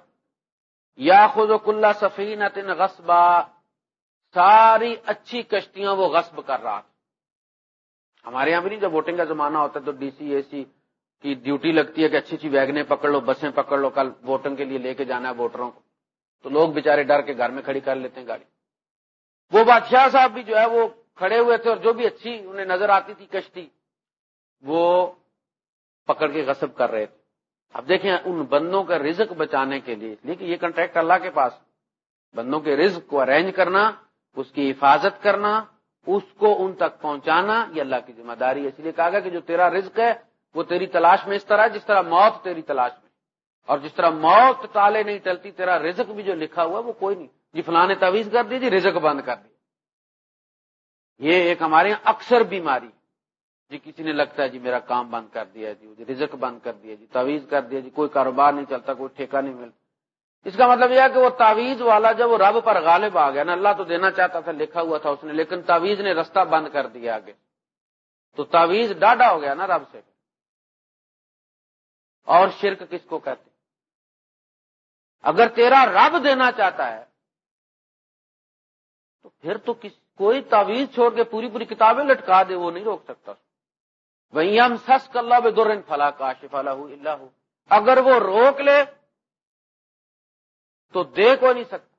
یا خود و کلّا سفین غصبہ ساری اچھی کشتیاں وہ غصب کر رہا تھا۔ ہمارے یہاں بھی نہیں، جب ووٹنگ کا زمانہ ہوتا ہے تو ڈی سی، اے سی کی ڈیوٹی لگتی ہے کہ اچھی اچھی ویگنیں پکڑ لو، بسیں پکڑ لو، کل ووٹنگ کے لیے لے کے جانا ہے ووٹروں کو۔ تو لوگ بےچارے ڈر کے گھر میں کھڑی کر لیتے ہیں گاڑی۔ وہ بادشاہ صاحب بھی جو ہے وہ کھڑے ہوئے تھے اور جو بھی اچھی انہیں نظر آتی تھی، کشتی، وہ پکڑ کے غصب کر رہے تھے۔ اب دیکھیں ان بندوں کا رزق بچانے کے لیے، لیکن یہ کنٹریکٹ اللہ کے پاس۔ بندوں کے رزق کو ارینج کرنا، اس کی حفاظت کرنا، اس کو ان تک پہنچانا، یہ اللہ کی ذمہ داری ہے۔ اس لیے کہا گیا کہ جو تیرا رزق ہے وہ تیری تلاش میں اس طرح جس طرح موت تیری تلاش میں اور جس طرح موت تالے نہیں ٹلتی، تیرا رزق بھی جو لکھا ہوا وہ کوئی نہیں۔ جی فلاں نے تویز کر دی جی رزق بند کر دی۔ یہ ایک ہمارے یہاں اکثر بیماری جی کسی نے لگتا ہے جی میرا کام بند کر دیا جی رزق بند کر دیا جی تعویذ کر دیا جی کوئی کاروبار نہیں چلتا، کوئی ٹھیکہ نہیں ملتا۔ اس کا مطلب یہ ہے کہ وہ تعویذ والا جب وہ رب پر غالب آ گیا نا۔ اللہ تو دینا چاہتا تھا، لکھا ہوا تھا اس نے، لیکن تعویذ نے رستہ بند کر دیا آگے۔ تو تعویذ ڈاڈا ہو گیا نا رب سے۔ اور شرک کس کو کہتے اگر تیرا رب دینا چاہتا ہے تو پھر تو کس کوئی تعویذ چھوڑ کے پوری پوری کتابیں لٹکا دے وہ نہیں روک سکتا۔ وہی ہم سس کلّہ بے دور فلا کاشف اللہ اگر وہ روک لے تو دے کو نہیں سکتا۔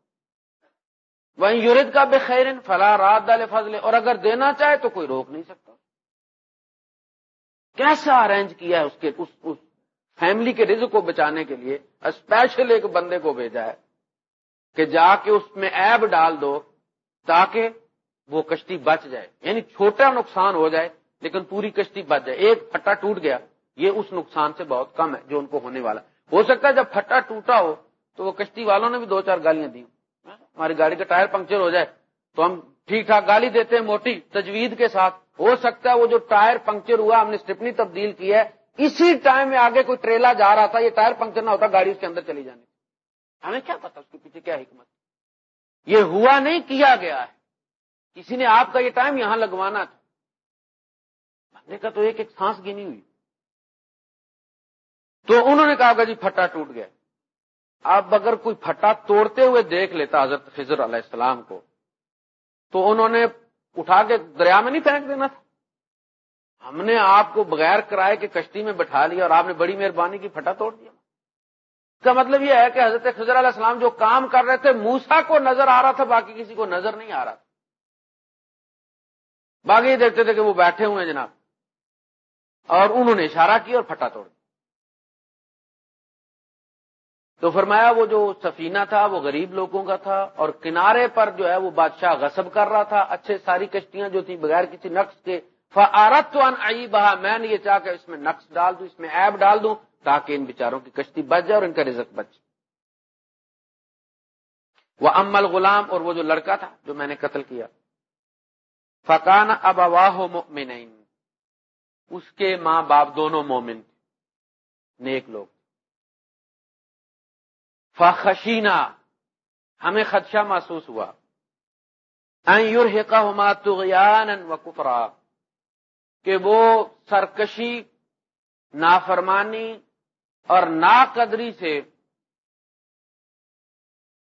وہیں یورد کا بے خیر فلا رات ڈالے فضل اور اگر دینا چاہے تو کوئی روک نہیں سکتا۔ کیسا ارینج کیا ہے اس کے اس, اس فیملی کے رزق کو بچانے کے لیے اسپیشل ایک بندے کو بھیجا ہے کہ جا کے اس میں ایب ڈال دو تاکہ وہ کشتی بچ جائے۔ یعنی چھوٹا نقصان ہو جائے، لیکن پوری کشتی بچ جائے۔ ایک پھٹا ٹوٹ گیا، یہ اس نقصان سے بہت کم ہے جو ان کو ہونے والا۔ ہو سکتا ہے جب پھٹا ٹوٹا ہو تو وہ کشتی والوں نے بھی دو چار گالیاں دی ہماری گاڑی کا ٹائر پنکچر ہو جائے تو ہم ٹھیک ٹھاک گالی دیتے ہیں موٹی تجوید کے ساتھ۔ ہو سکتا ہے وہ جو ٹائر پنکچر ہوا، ہم نے اسٹپنی تبدیل کی ہے اسی ٹائم میں آگے کوئی ٹریلا جا رہا تھا، یہ ٹائر پنکچر نہ ہوتا، گاڑی اس کے اندر چلی جانی ہمیں کیا پتا اس کے پیچھے کیا حکمت یہ ہوا نہیں، کیا گیا ہے؟ کسی نے آپ کا یہ ٹائم یہاں لگوانا تھا۔ بندے کا تو ایک ایک سانس گنی ہوئی۔ تو انہوں نے کہا جی پھٹا ٹوٹ گیا۔ اب اگر کوئی پھٹا توڑتے ہوئے دیکھ لیتا حضرت خضر علیہ السلام کو، تو انہوں نے اٹھا کے دریا میں نہیں پھینک دینا تھا؟ ہم نے آپ کو بغیر کرائے کے کشتی میں بٹھا لیا اور آپ نے بڑی مہربانی کی پھٹا توڑ دیا۔ اس کا مطلب یہ ہے کہ حضرت خضر علیہ السلام جو کام کر رہے تھے موسا کو نظر آ رہا تھا، باقی کسی کو نظر نہیں آ رہا تھا۔ باقی یہ دیکھتے تھے کہ وہ بیٹھے ہوئے ہیں جناب۔ اور انہوں نے اشارہ کیا اور پھٹا توڑ تو فرمایا وہ جو سفینہ تھا، وہ غریب لوگوں کا تھا اور کنارے پر جو ہے وہ بادشاہ غصب کر رہا تھا۔ اچھے ساری کشتیاں جو تھیں، بغیر کسی نقص کے فارت تو آئی بہا میں نے یہ چاہ کہ اس میں نقص ڈال دوں، اس میں ایب ڈال دوں، تاکہ ان بیچاروں کی کشتی بچ جائے اور ان کا رزق بچ جائے۔ وہ امل غلام اور وہ جو لڑکا تھا جو میں نے قتل کیا۔ فکان اب اواہ مومن اس کے ماں باپ دونوں مومن نیک لوگ۔ فخشینا ہمیں خدشہ محسوس ہوا۔ و کفرا کہ وہ سرکشی، نافرمانی اور ناقدری سے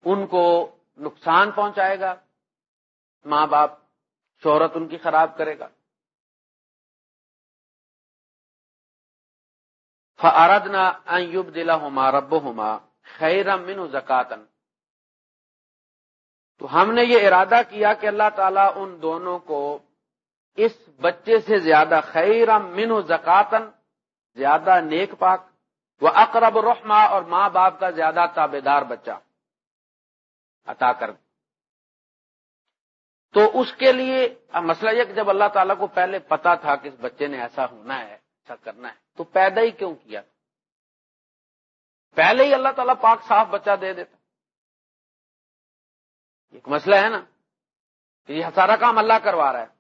ان کو نقصان پہنچائے گا۔ ماں باپ شہرت ان کی خراب کرے گا۔ فردنا یوب دلا ہوما رب ہوما خیر من زکاتن تو ہم نے یہ ارادہ کیا کہ اللہ تعالیٰ ان دونوں کو اس بچے سے زیادہ خیر من و زکاتن زیادہ نیک پاک، وہ اقرب رحما اور ماں باپ کا زیادہ تابے دار بچہ عطا کر تو اس کے لیے مسئلہ یہ کہ جب اللہ تعالیٰ کو پہلے پتا تھا کہ اس بچے نے ایسا ہونا ہے، ایسا کرنا ہے، تو پیدا ہی کیوں کیا؟ پہلے ہی اللہ تعالیٰ پاک صاف بچہ دے دیتا۔ ایک مسئلہ ہے نا، یہ سارا کام اللہ کروا رہا ہے۔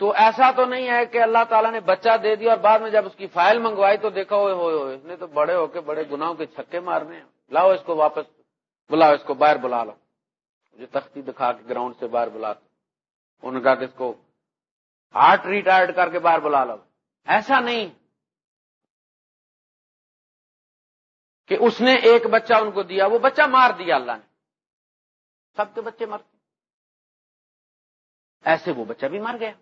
تو ایسا تو نہیں ہے کہ اللہ تعالیٰ نے بچہ دے دیا اور بعد میں جب اس کی فائل منگوائی تو دیکھا ہوئے ہوئے ہوئے اس نے تو بڑے ہو کے بڑے گناہوں کے چھکے مارنے ہیں۔ لاؤ اس کو واپس، بلاؤ اس کو، باہر بلا لو۔ مجھے تختی دکھا کے گراؤنڈ سے باہر بلا انہوں نے کہا کہ اس کو ہارٹ ریٹائرڈ کر کے باہر بلا لو۔ ایسا نہیں کہ اس نے ایک بچہ ان کو دیا، وہ بچہ مار دیا اللہ نے۔ سب کے بچے مرتے ایسے وہ بچہ بھی مر گیا۔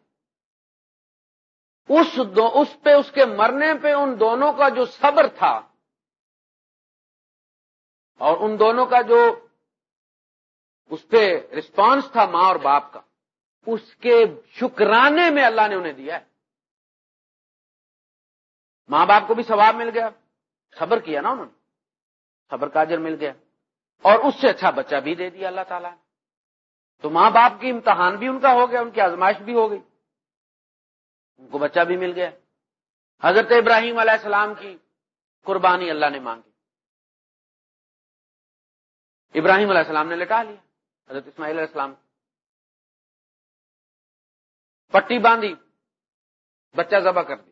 اس دو اس پہ، اس کے مرنے پہ ان دونوں کا جو صبر تھا، اور ان دونوں کا جو اس پہ رسپانس تھا ماں اور باپ کا، اس کے شکرانے میں اللہ نے انہیں دیا ہے۔ ماں باپ کو بھی ثواب مل گیا، صبر کیا نا انہوں نے۔ صبر کاجر مل گیا۔ اور اس سے اچھا بچہ بھی دے دیا اللہ تعالیٰ نے۔ تو ماں باپ کی امتحان بھی ان کا ہو گیا، ان کی آزمائش بھی ہو گئی۔ ان کو بچہ بھی مل گیا۔ حضرت ابراہیم علیہ السلام کی قربانی اللہ نے مانگی۔ ابراہیم علیہ السلام نے لٹا لیا، حضرت اسماعیل علیہ السلام۔ پٹی باندھی، بچہ ذبح کر دی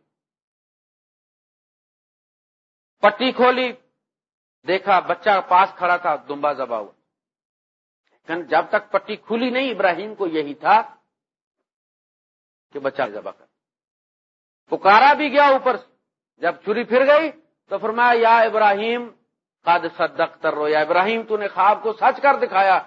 پٹی کھولی، دیکھا بچہ پاس کھڑا تھا، دمبا ذبح ہوا۔ جب تک پٹی کھلی نہیں، ابراہیم کو یہی تھا کہ بچہ ذبح کر۔ پکارا بھی گیا اوپر سے۔ جب چھری پھر گئی تو فرمایا، یا ابراہیم، قد صدق تر رو یا ابراہیم، تو نے خواب کو سچ کر دکھایا۔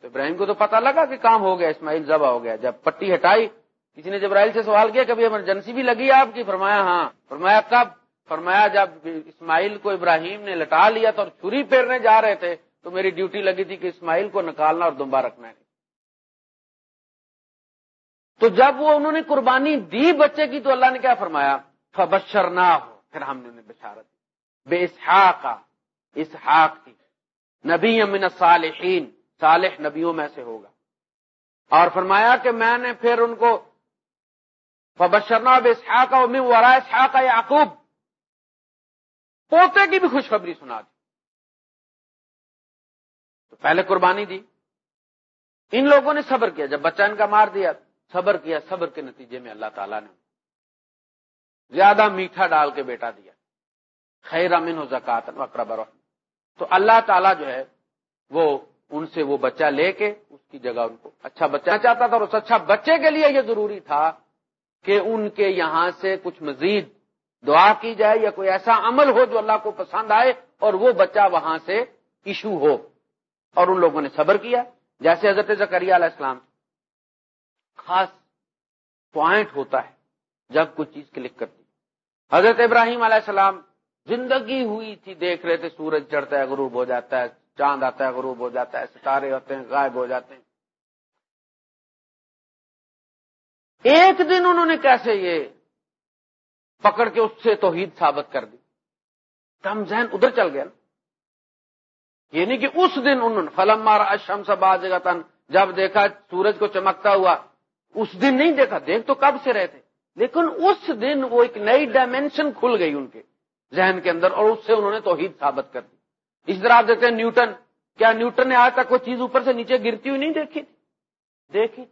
تو ابراہیم کو تو پتا لگا کہ کام ہو گیا، اسماعیل ذبح ہو گیا۔ جب پٹی ہٹائی، کسی نے جبرائیل سے سوال کیا کبھی ایمرجنسی بھی لگی آپ کی؟ فرمایا ہاں۔ فرمایا، کب؟ فرمایا، جب اسماعیل کو ابراہیم نے لٹا لیا تو چھری پھیرنے جا رہے تھے، تو میری ڈیوٹی لگی تھی کہ اسماعیل کو نکالنا اور دمبا رکھنا ہے۔ تو جب وہ انہوں نے قربانی دی بچے کی تو اللہ نے کیا فرمایا؟ فبشر نہ ہو پھر ہم نے انہیں بشارت بے اسحاق اسحاق کی۔ نبی امن صالحین صالح نبیوں میں سے ہوگا۔ اور فرمایا کہ میں نے پھر ان کو فبشرنا بے اسحاق میں ورا اسحاق یعقوب۔ پوتے کی بھی خوشخبری سنا دی۔ تو پہلے قربانی دی۔ ان لوگوں نے صبر کیا۔ جب بچہ ان کا مار دیا صبر کیا، صبر کے نتیجے میں اللہ تعالیٰ نے زیادہ میٹھا ڈال کے بیٹا دیا۔ خیر امن ہو زکات وقربر تو اللہ تعالیٰ جو ہے، وہ ان سے وہ بچہ لے کے اس کی جگہ ان کو اچھا بچہ چاہتا تھا اور اس اچھا بچے کے لیے یہ ضروری تھا کہ ان کے یہاں سے کچھ مزید دعا کی جائے یا کوئی ایسا عمل ہو جو اللہ کو پسند آئے اور وہ بچہ وہاں سے ایشو ہو۔ اور ان لوگوں نے صبر کیا۔ جیسے حضرت زکریہ علیہ السلام خاص پوائنٹ ہوتا ہے، جب کوئی چیز کلک کرتی۔ حضرت ابراہیم علیہ السلام زندگی ہوئی تھی، دیکھ رہے تھے، سورج چڑھتا ہے، غروب ہو جاتا ہے، چاند آتا ہے، غروب ہو جاتا ہے، ستارے ہوتے ہیں، غائب ہو جاتے ہیں۔ ایک دن انہوں نے کیسے یہ پکڑ کے اس سے توحید ثابت کر دی۔ کم ذہن ادھر چل گیا نا۔ یعنی کہ اس دن انہوں نے، فلم مارا اشم سب تن جب دیکھا سورج کو چمکتا ہوا اس دن نہیں دیکھا، دیکھ تو کب سے رہے تھے۔ لیکن اس دن وہ ایک نئی ڈائمینشن کھل گئی ان کے ذہن کے اندر اور اس سے انہوں نے توحید ثابت کر دی۔ اس طرح آپ دیکھتے ہیں نیوٹن، کیا نیوٹن نے آج تک وہ چیز اوپر سے نیچے گرتی ہوئی نہیں دیکھی تھی؟ دیکھی۔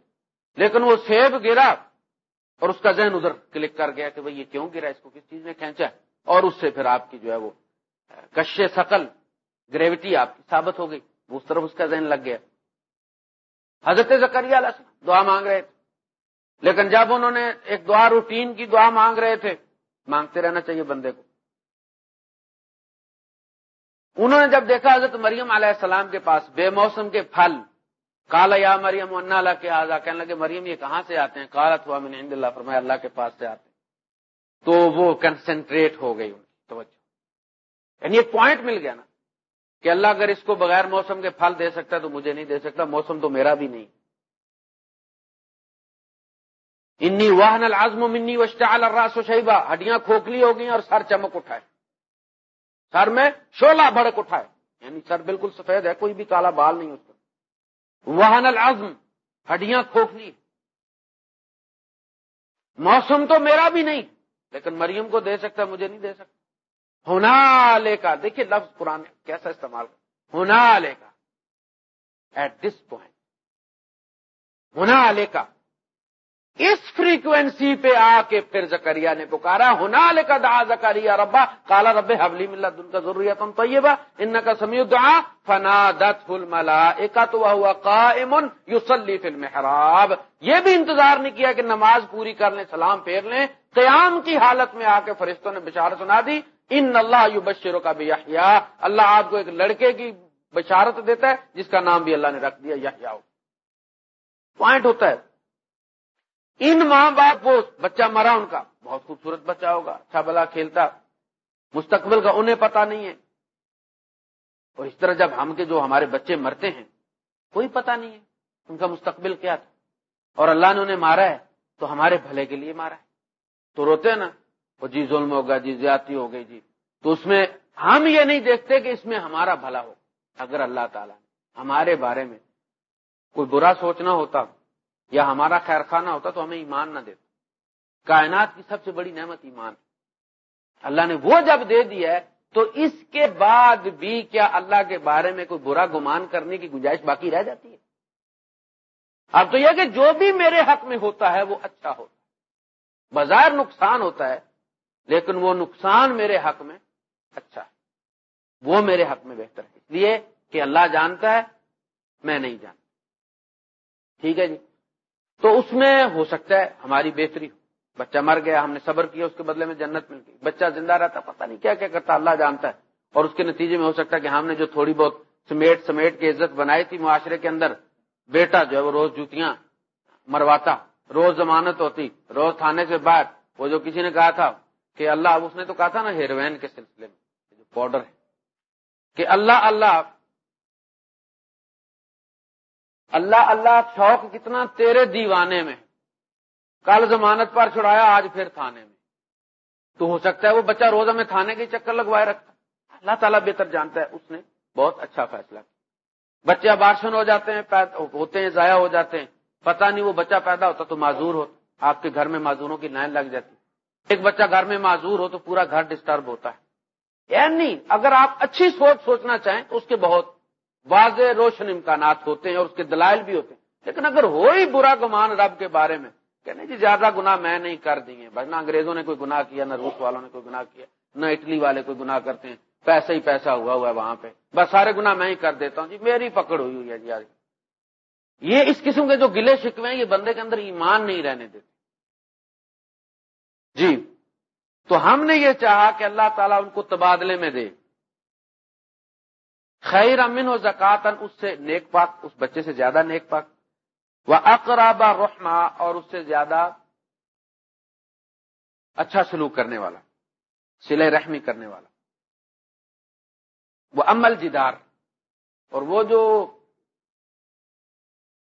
لیکن وہ سیب گرا اور اس کا ذہن ادھر کلک کر گیا کہ بھائی یہ کیوں گرا، اس کو کس چیز نے کھینچا اور اس سے پھر آپ کی جو ہے وہ کشے سکل گریوٹی آپ کی ثابت ہو گئی۔ اس طرف اس کا ذہن لگ گیا۔ حضرت زکریہ دعا مانگ رہے تھے۔ لیکن جب انہوں نے ایک دعا روٹین کی دعا مانگ رہے تھے، مانگتے رہنا چاہیے بندے کو۔ انہوں نے جب دیکھا حضرت مریم علیہ السلام کے پاس، بے موسم کے پھل کالا یا مریم اللہ کے آزا کہنے لگے، مریم یہ کہاں سے آتے ہیں؟ کالت ہوا، میں نے اللہ، فرمایا اللہ کے پاس سے آتے ہیں۔ تو وہ کنسنٹریٹ ہو گئی ان کی توجہ۔ یعنی ایک پوائنٹ مل گیا نا کہ اللہ اگر اس کو بغیر موسم کے پھل دے سکتا ہے تو مجھے نہیں دے سکتا، موسم تو میرا بھی نہیں۔ انی واہن العزم منی وشتعل الراس شیبہ۔ ہڈیاں کھوکھلی ہو گئی اور سر چمک اٹھائے۔ سر میں شولہ بھڑک اٹھائے۔ یعنی سر بالکل سفید ہے، کوئی بھی کالا بال نہیں اس پر۔ واہن العزم ہڈیاں کھوکھلی۔ موسم تو میرا بھی نہیں، لیکن مریم کو دے سکتا مجھے نہیں دے سکتا۔ ہونا لے کا دیکھیے لفظ قرآن کیسا استعمال کر ہونا لے کا ایٹ دس پوائنٹ۔ ہونا لے کا اس فریکوینسی پہ آ کے پھر زکریا نے پکارا ہونا لے کا دا زکریا ربا کالا رب حبلی ملا دن کا ضروریات تم طیبہ ان کا سمیع دعا فنا دت فل ملا ایک تو ہوا قائم یوسلی فل محراب یہ بھی انتظار نہیں کیا کہ نماز پوری کر لیں، سلام پھیر لیں۔ قیام کی حالت میں آ کے فرشتوں نے بشارت سنا دی، ان اللہ یو بشروں کا بھی اللہ آپ کو ایک لڑکے کی بشارت دیتا ہے، جس کا نام بھی اللہ نے رکھ دیا یا پوائنٹ ہوتا ہے۔ ان ماں باپ وہ بچہ مرا ان کا، بہت خوبصورت بچہ ہوگا اچھا بلا کھیلتا، مستقبل کا انہیں پتا نہیں ہے۔ اور اس طرح جب ہم کے جو ہمارے بچے مرتے ہیں، کوئی پتا نہیں ہے ان کا مستقبل کیا تھا۔ اور اللہ نے انہیں مارا ہے، تو ہمارے بھلے کے لیے مارا ہے۔ تو روتے ہیں نا، وہ جی ظلم ہوگا جی زیادتی ہو گئی جی۔ تو اس میں ہم یہ نہیں دیکھتے کہ اس میں ہمارا بھلا ہو۔ اگر اللہ تعالیٰ ہمارے بارے میں کوئی برا سوچنا ہوتا یا ہمارا خیر خانہ ہوتا تو ہمیں ایمان نہ دیتا۔ کائنات کی سب سے بڑی نعمت ایمان اللہ نے وہ جب دے دیا ہے تو اس کے بعد بھی کیا اللہ کے بارے میں کوئی برا گمان کرنے کی گنجائش باقی رہ جاتی ہے؟ اب تو یہ کہ جو بھی میرے حق میں ہوتا ہے وہ اچھا ہوتا ہے۔ بظاہر نقصان ہوتا ہے، لیکن وہ نقصان میرے حق میں اچھا ہے۔ وہ میرے حق میں بہتر ہے۔ اس لیے کہ اللہ جانتا ہے، میں نہیں جانتا۔ ٹھیک ہے جی؟ تو اس میں ہو سکتا ہے ہماری بہتری بچہ مر گیا، ہم نے صبر کیا، اس کے بدلے میں جنت مل گئی۔ بچہ زندہ رہتا، پتہ نہیں کیا کیا کرتا، اللہ جانتا ہے۔ اور اس کے نتیجے میں ہو سکتا ہے کہ ہم نے جو تھوڑی بہت سمیٹ سمیٹ کے عزت بنائی تھی معاشرے کے اندر، بیٹا جو ہے وہ روز جوتیاں مرواتا، روز ضمانت ہوتی، روز تھانے سے بعد وہ جو کسی نے کہا تھا کہ اللہ اس نے تو کہا تھا نا ہیروین کے سلسلے میں جو پاؤڈر ہے کہ اللہ اللہ اللہ اللہ شوق کتنا تیرے دیوانے میں۔ کل ضمانت پر چھڑایا، آج پھر تھانے میں۔ تو ہو سکتا ہے وہ بچہ روزہ میں تھانے کے چکر لگوائے رکھتا۔ اللہ تعالیٰ بہتر جانتا ہے، اس نے بہت اچھا فیصلہ کیا۔ بچے ابارشن ہو جاتے ہیں ہوتے ہیں، ضائع ہو جاتے ہیں۔ پتہ نہیں وہ بچہ پیدا ہوتا تو معذور ہوتا۔ آپ کے گھر میں معذوروں کی لائن لگ جاتی۔ ایک بچہ گھر میں معذور ہو تو پورا گھر ڈسٹرب ہوتا ہے۔ یعنی اگر آپ اچھی سوچ سوچنا چاہیں تو اس کے بہت واضح روشن امکانات ہوتے ہیں اور اس کے دلائل بھی ہوتے ہیں۔ لیکن اگر ہو ہی برا گمان رب کے بارے میں کہنے جی زیادہ گنا میں نہیں کر دیے بس نہ انگریزوں نے کوئی گناہ کیا، نہ روس والوں نے کوئی گناہ کیا، نہ اٹلی والے کوئی گناہ کرتے ہیں، پیسہ ہی پیسہ ہوا ہوا ہے وہاں پہ۔ بس سارے گنا میں ہی کر دیتا ہوں۔ جی میری پکڑ ہوئی ہوئی ہے جی یہ اس قسم کے جو گلے شکوے ہیں، یہ بندے کے اندر ایمان نہیں رہنے دیتے۔ جی تو ہم نے یہ چاہا کہ اللہ تعالیٰ ان کو تبادلے میں دے۔ خیر امن و زکاتن اس سے نیک پاک، اس بچے سے زیادہ نیک پاک۔ وہ اقرابا رحما، اور اس سے زیادہ اچھا سلوک کرنے والا سلے رحمی کرنے والا۔ وہ عمل جدار اور وہ جو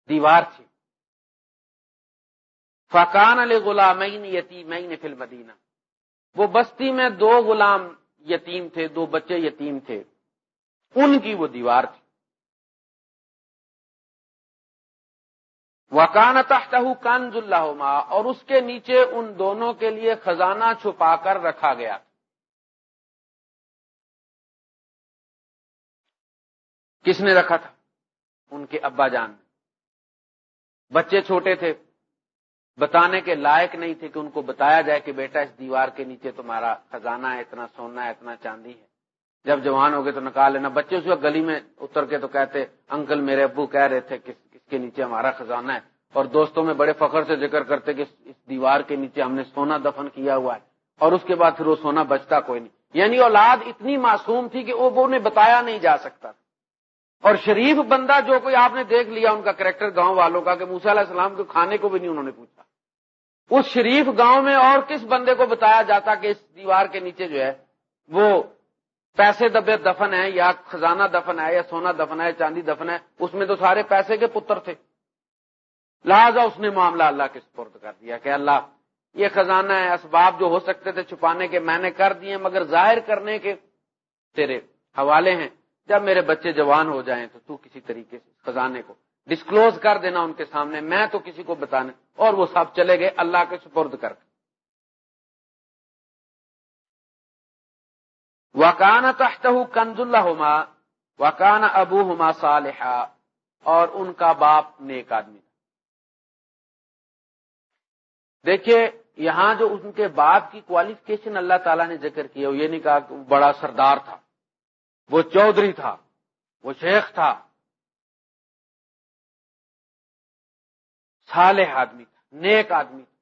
دیوار تھی۔ فقان علی غلامین یتیمین فی المدینہ وہ بستی میں دو غلام یتیم تھے، دو بچے یتیم تھے۔ ان کی وہ دیوار تھی۔ وکان تحت کانز اللہ اور اس کے نیچے ان دونوں کے لیے خزانہ چھپا کر رکھا گیا کس نے رکھا تھا؟ ان کے ابا جان بچے چھوٹے تھے۔ بتانے کے لائق نہیں تھے کہ ان کو بتایا جائے کہ بیٹا، اس دیوار کے نیچے تمہارا خزانہ ہے، اتنا سونا ہے، اتنا چاندی ہے۔ جب جوان ہو گئے تو نکال لینا۔ بچے اس وقت گلی میں اتر کے تو کہتے، انکل میرے ابو کہہ رہے تھے کہ اس کے نیچے ہمارا خزانہ ہے۔ اور دوستوں میں بڑے فخر سے ذکر کرتے کہ اس دیوار کے نیچے ہم نے سونا دفن کیا ہوا ہے۔ اور اس کے بعد پھر وہ سونا بچتا کوئی نہیں۔ یعنی اولاد اتنی معصوم تھی کہ وہ نے بتایا نہیں جا سکتا اور شریف بندہ جو کوئی آپ نے دیکھ لیا، ان کا کریکٹر گاؤں والوں کا کہ موسا علیہ السلام کو کھانے کو بھی نہیں انہوں نے پوچھا۔ اس شریف گاؤں میں اور کس بندے کو بتایا جاتا کہ اس دیوار کے نیچے جو ہے وہ پیسے دبے دفن ہے یا خزانہ دفن ہے، یا سونا دفن ہے چاندی دفن ہے، اس میں تو سارے پیسے کے پتر تھے۔ لہذا اس نے معاملہ اللہ کے سپرد کر دیا کہ اللہ، یہ خزانہ ہے، اسباب جو ہو سکتے تھے چھپانے کے، میں نے کر دیے، مگر ظاہر کرنے کے تیرے حوالے ہیں۔ جب میرے بچے جوان ہو جائیں تو تو کسی طریقے سے خزانے کو ڈسکلوز کر دینا ان کے سامنے، میں تو کسی کو بتانے، اور وہ سب چلے گئے اللہ کے سپرد کر کے۔ وکان تحت کنز اللہ وکان ابو ہما صالحہ اور ان کا باپ نیک آدمی دیکھیے، یہاں جو ان کے باپ کی کوالیفکیشن اللہ تعالیٰ نے ذکر کیا یہ نہیں کہا کہ وہ بڑا سردار تھا، وہ چودھری تھا، وہ شیخ تھا، صالح آدمی تھا، نیک آدمی تھا،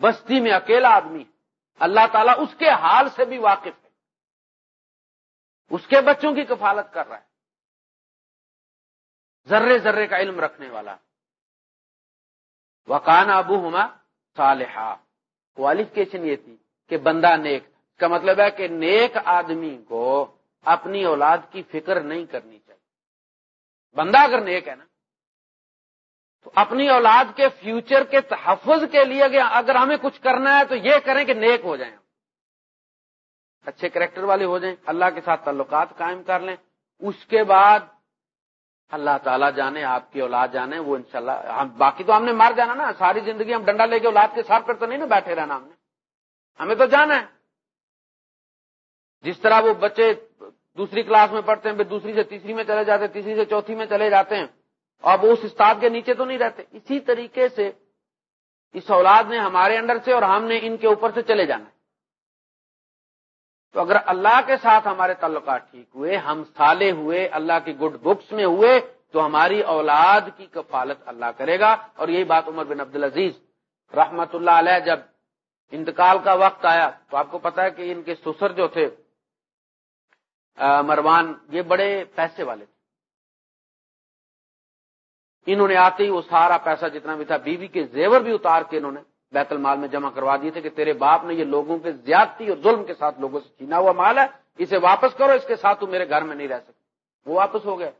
بستی میں اکیلا آدمی۔ اللہ تعالیٰ اس کے حال سے بھی واقف اس کے بچوں کی کفالت کر رہا ہے۔ ذرے ذرے کا علم رکھنے والا۔ وکان ابو ہما صالحہ کوالیفکیشن یہ تھی کہ بندہ نیک کا مطلب ہے کہ نیک آدمی کو اپنی اولاد کی فکر نہیں کرنی چاہیے۔ بندہ اگر نیک ہے نا، تو اپنی اولاد کے فیوچر کے تحفظ کے لیے اگر ہمیں کچھ کرنا ہے تو یہ کریں کہ نیک ہو جائیں۔ اچھے کریکٹر والے ہو جائیں، اللہ کے ساتھ تعلقات قائم کر لیں۔ اس کے بعد اللہ تعالیٰ جانے، آپ کی اولاد جانے، وہ انشاءاللہ ہم باقی تو ہم نے مار جانا نا، ساری زندگی ہم ڈنڈا لے کے اولاد کے ساتھ پر تو نہیں نا بیٹھے رہنا ہم نے۔ ہمیں تو جانا ہے۔ جس طرح وہ بچے دوسری کلاس میں پڑھتے ہیں، پھر دوسری سے تیسری میں چلے جاتے ہیں، تیسری سے چوتھی میں چلے جاتے ہیں۔ اور وہ اس استاد کے نیچے تو نہیں رہتے۔ اسی طریقے سے اس اولاد نے ہمارے انڈر سے اور ہم نے ان کے اوپر سے چلے جانا۔ ہے تو اگر اللہ کے ساتھ ہمارے تعلقات ٹھیک ہوئے، ہم سالے ہوئے، اللہ کی گڈ بکس میں ہوئے، تو ہماری اولاد کی کفالت اللہ کرے گا۔ اور یہی بات عمر بن عبد العزیز رحمت اللہ علیہ جب انتقال کا وقت آیا، تو آپ کو پتا ہے کہ ان کے سسر جو تھے مروان، یہ بڑے پیسے والے تھے۔ انہوں نے آتے ہی وہ سارا پیسہ جتنا بھی تھا، بیوی کے زیور بھی اتار کے انہوں نے بیت المال میں جمع کروا دیے تھے کہ تیرے باپ نے یہ لوگوں کے زیادتی اور ظلم کے ساتھ لوگوں سے چھینا ہوا مال ہے، اسے واپس کرو، اس کے ساتھ تو میرے گھر میں نہیں رہ سکتے وہ واپس ہو گئے۔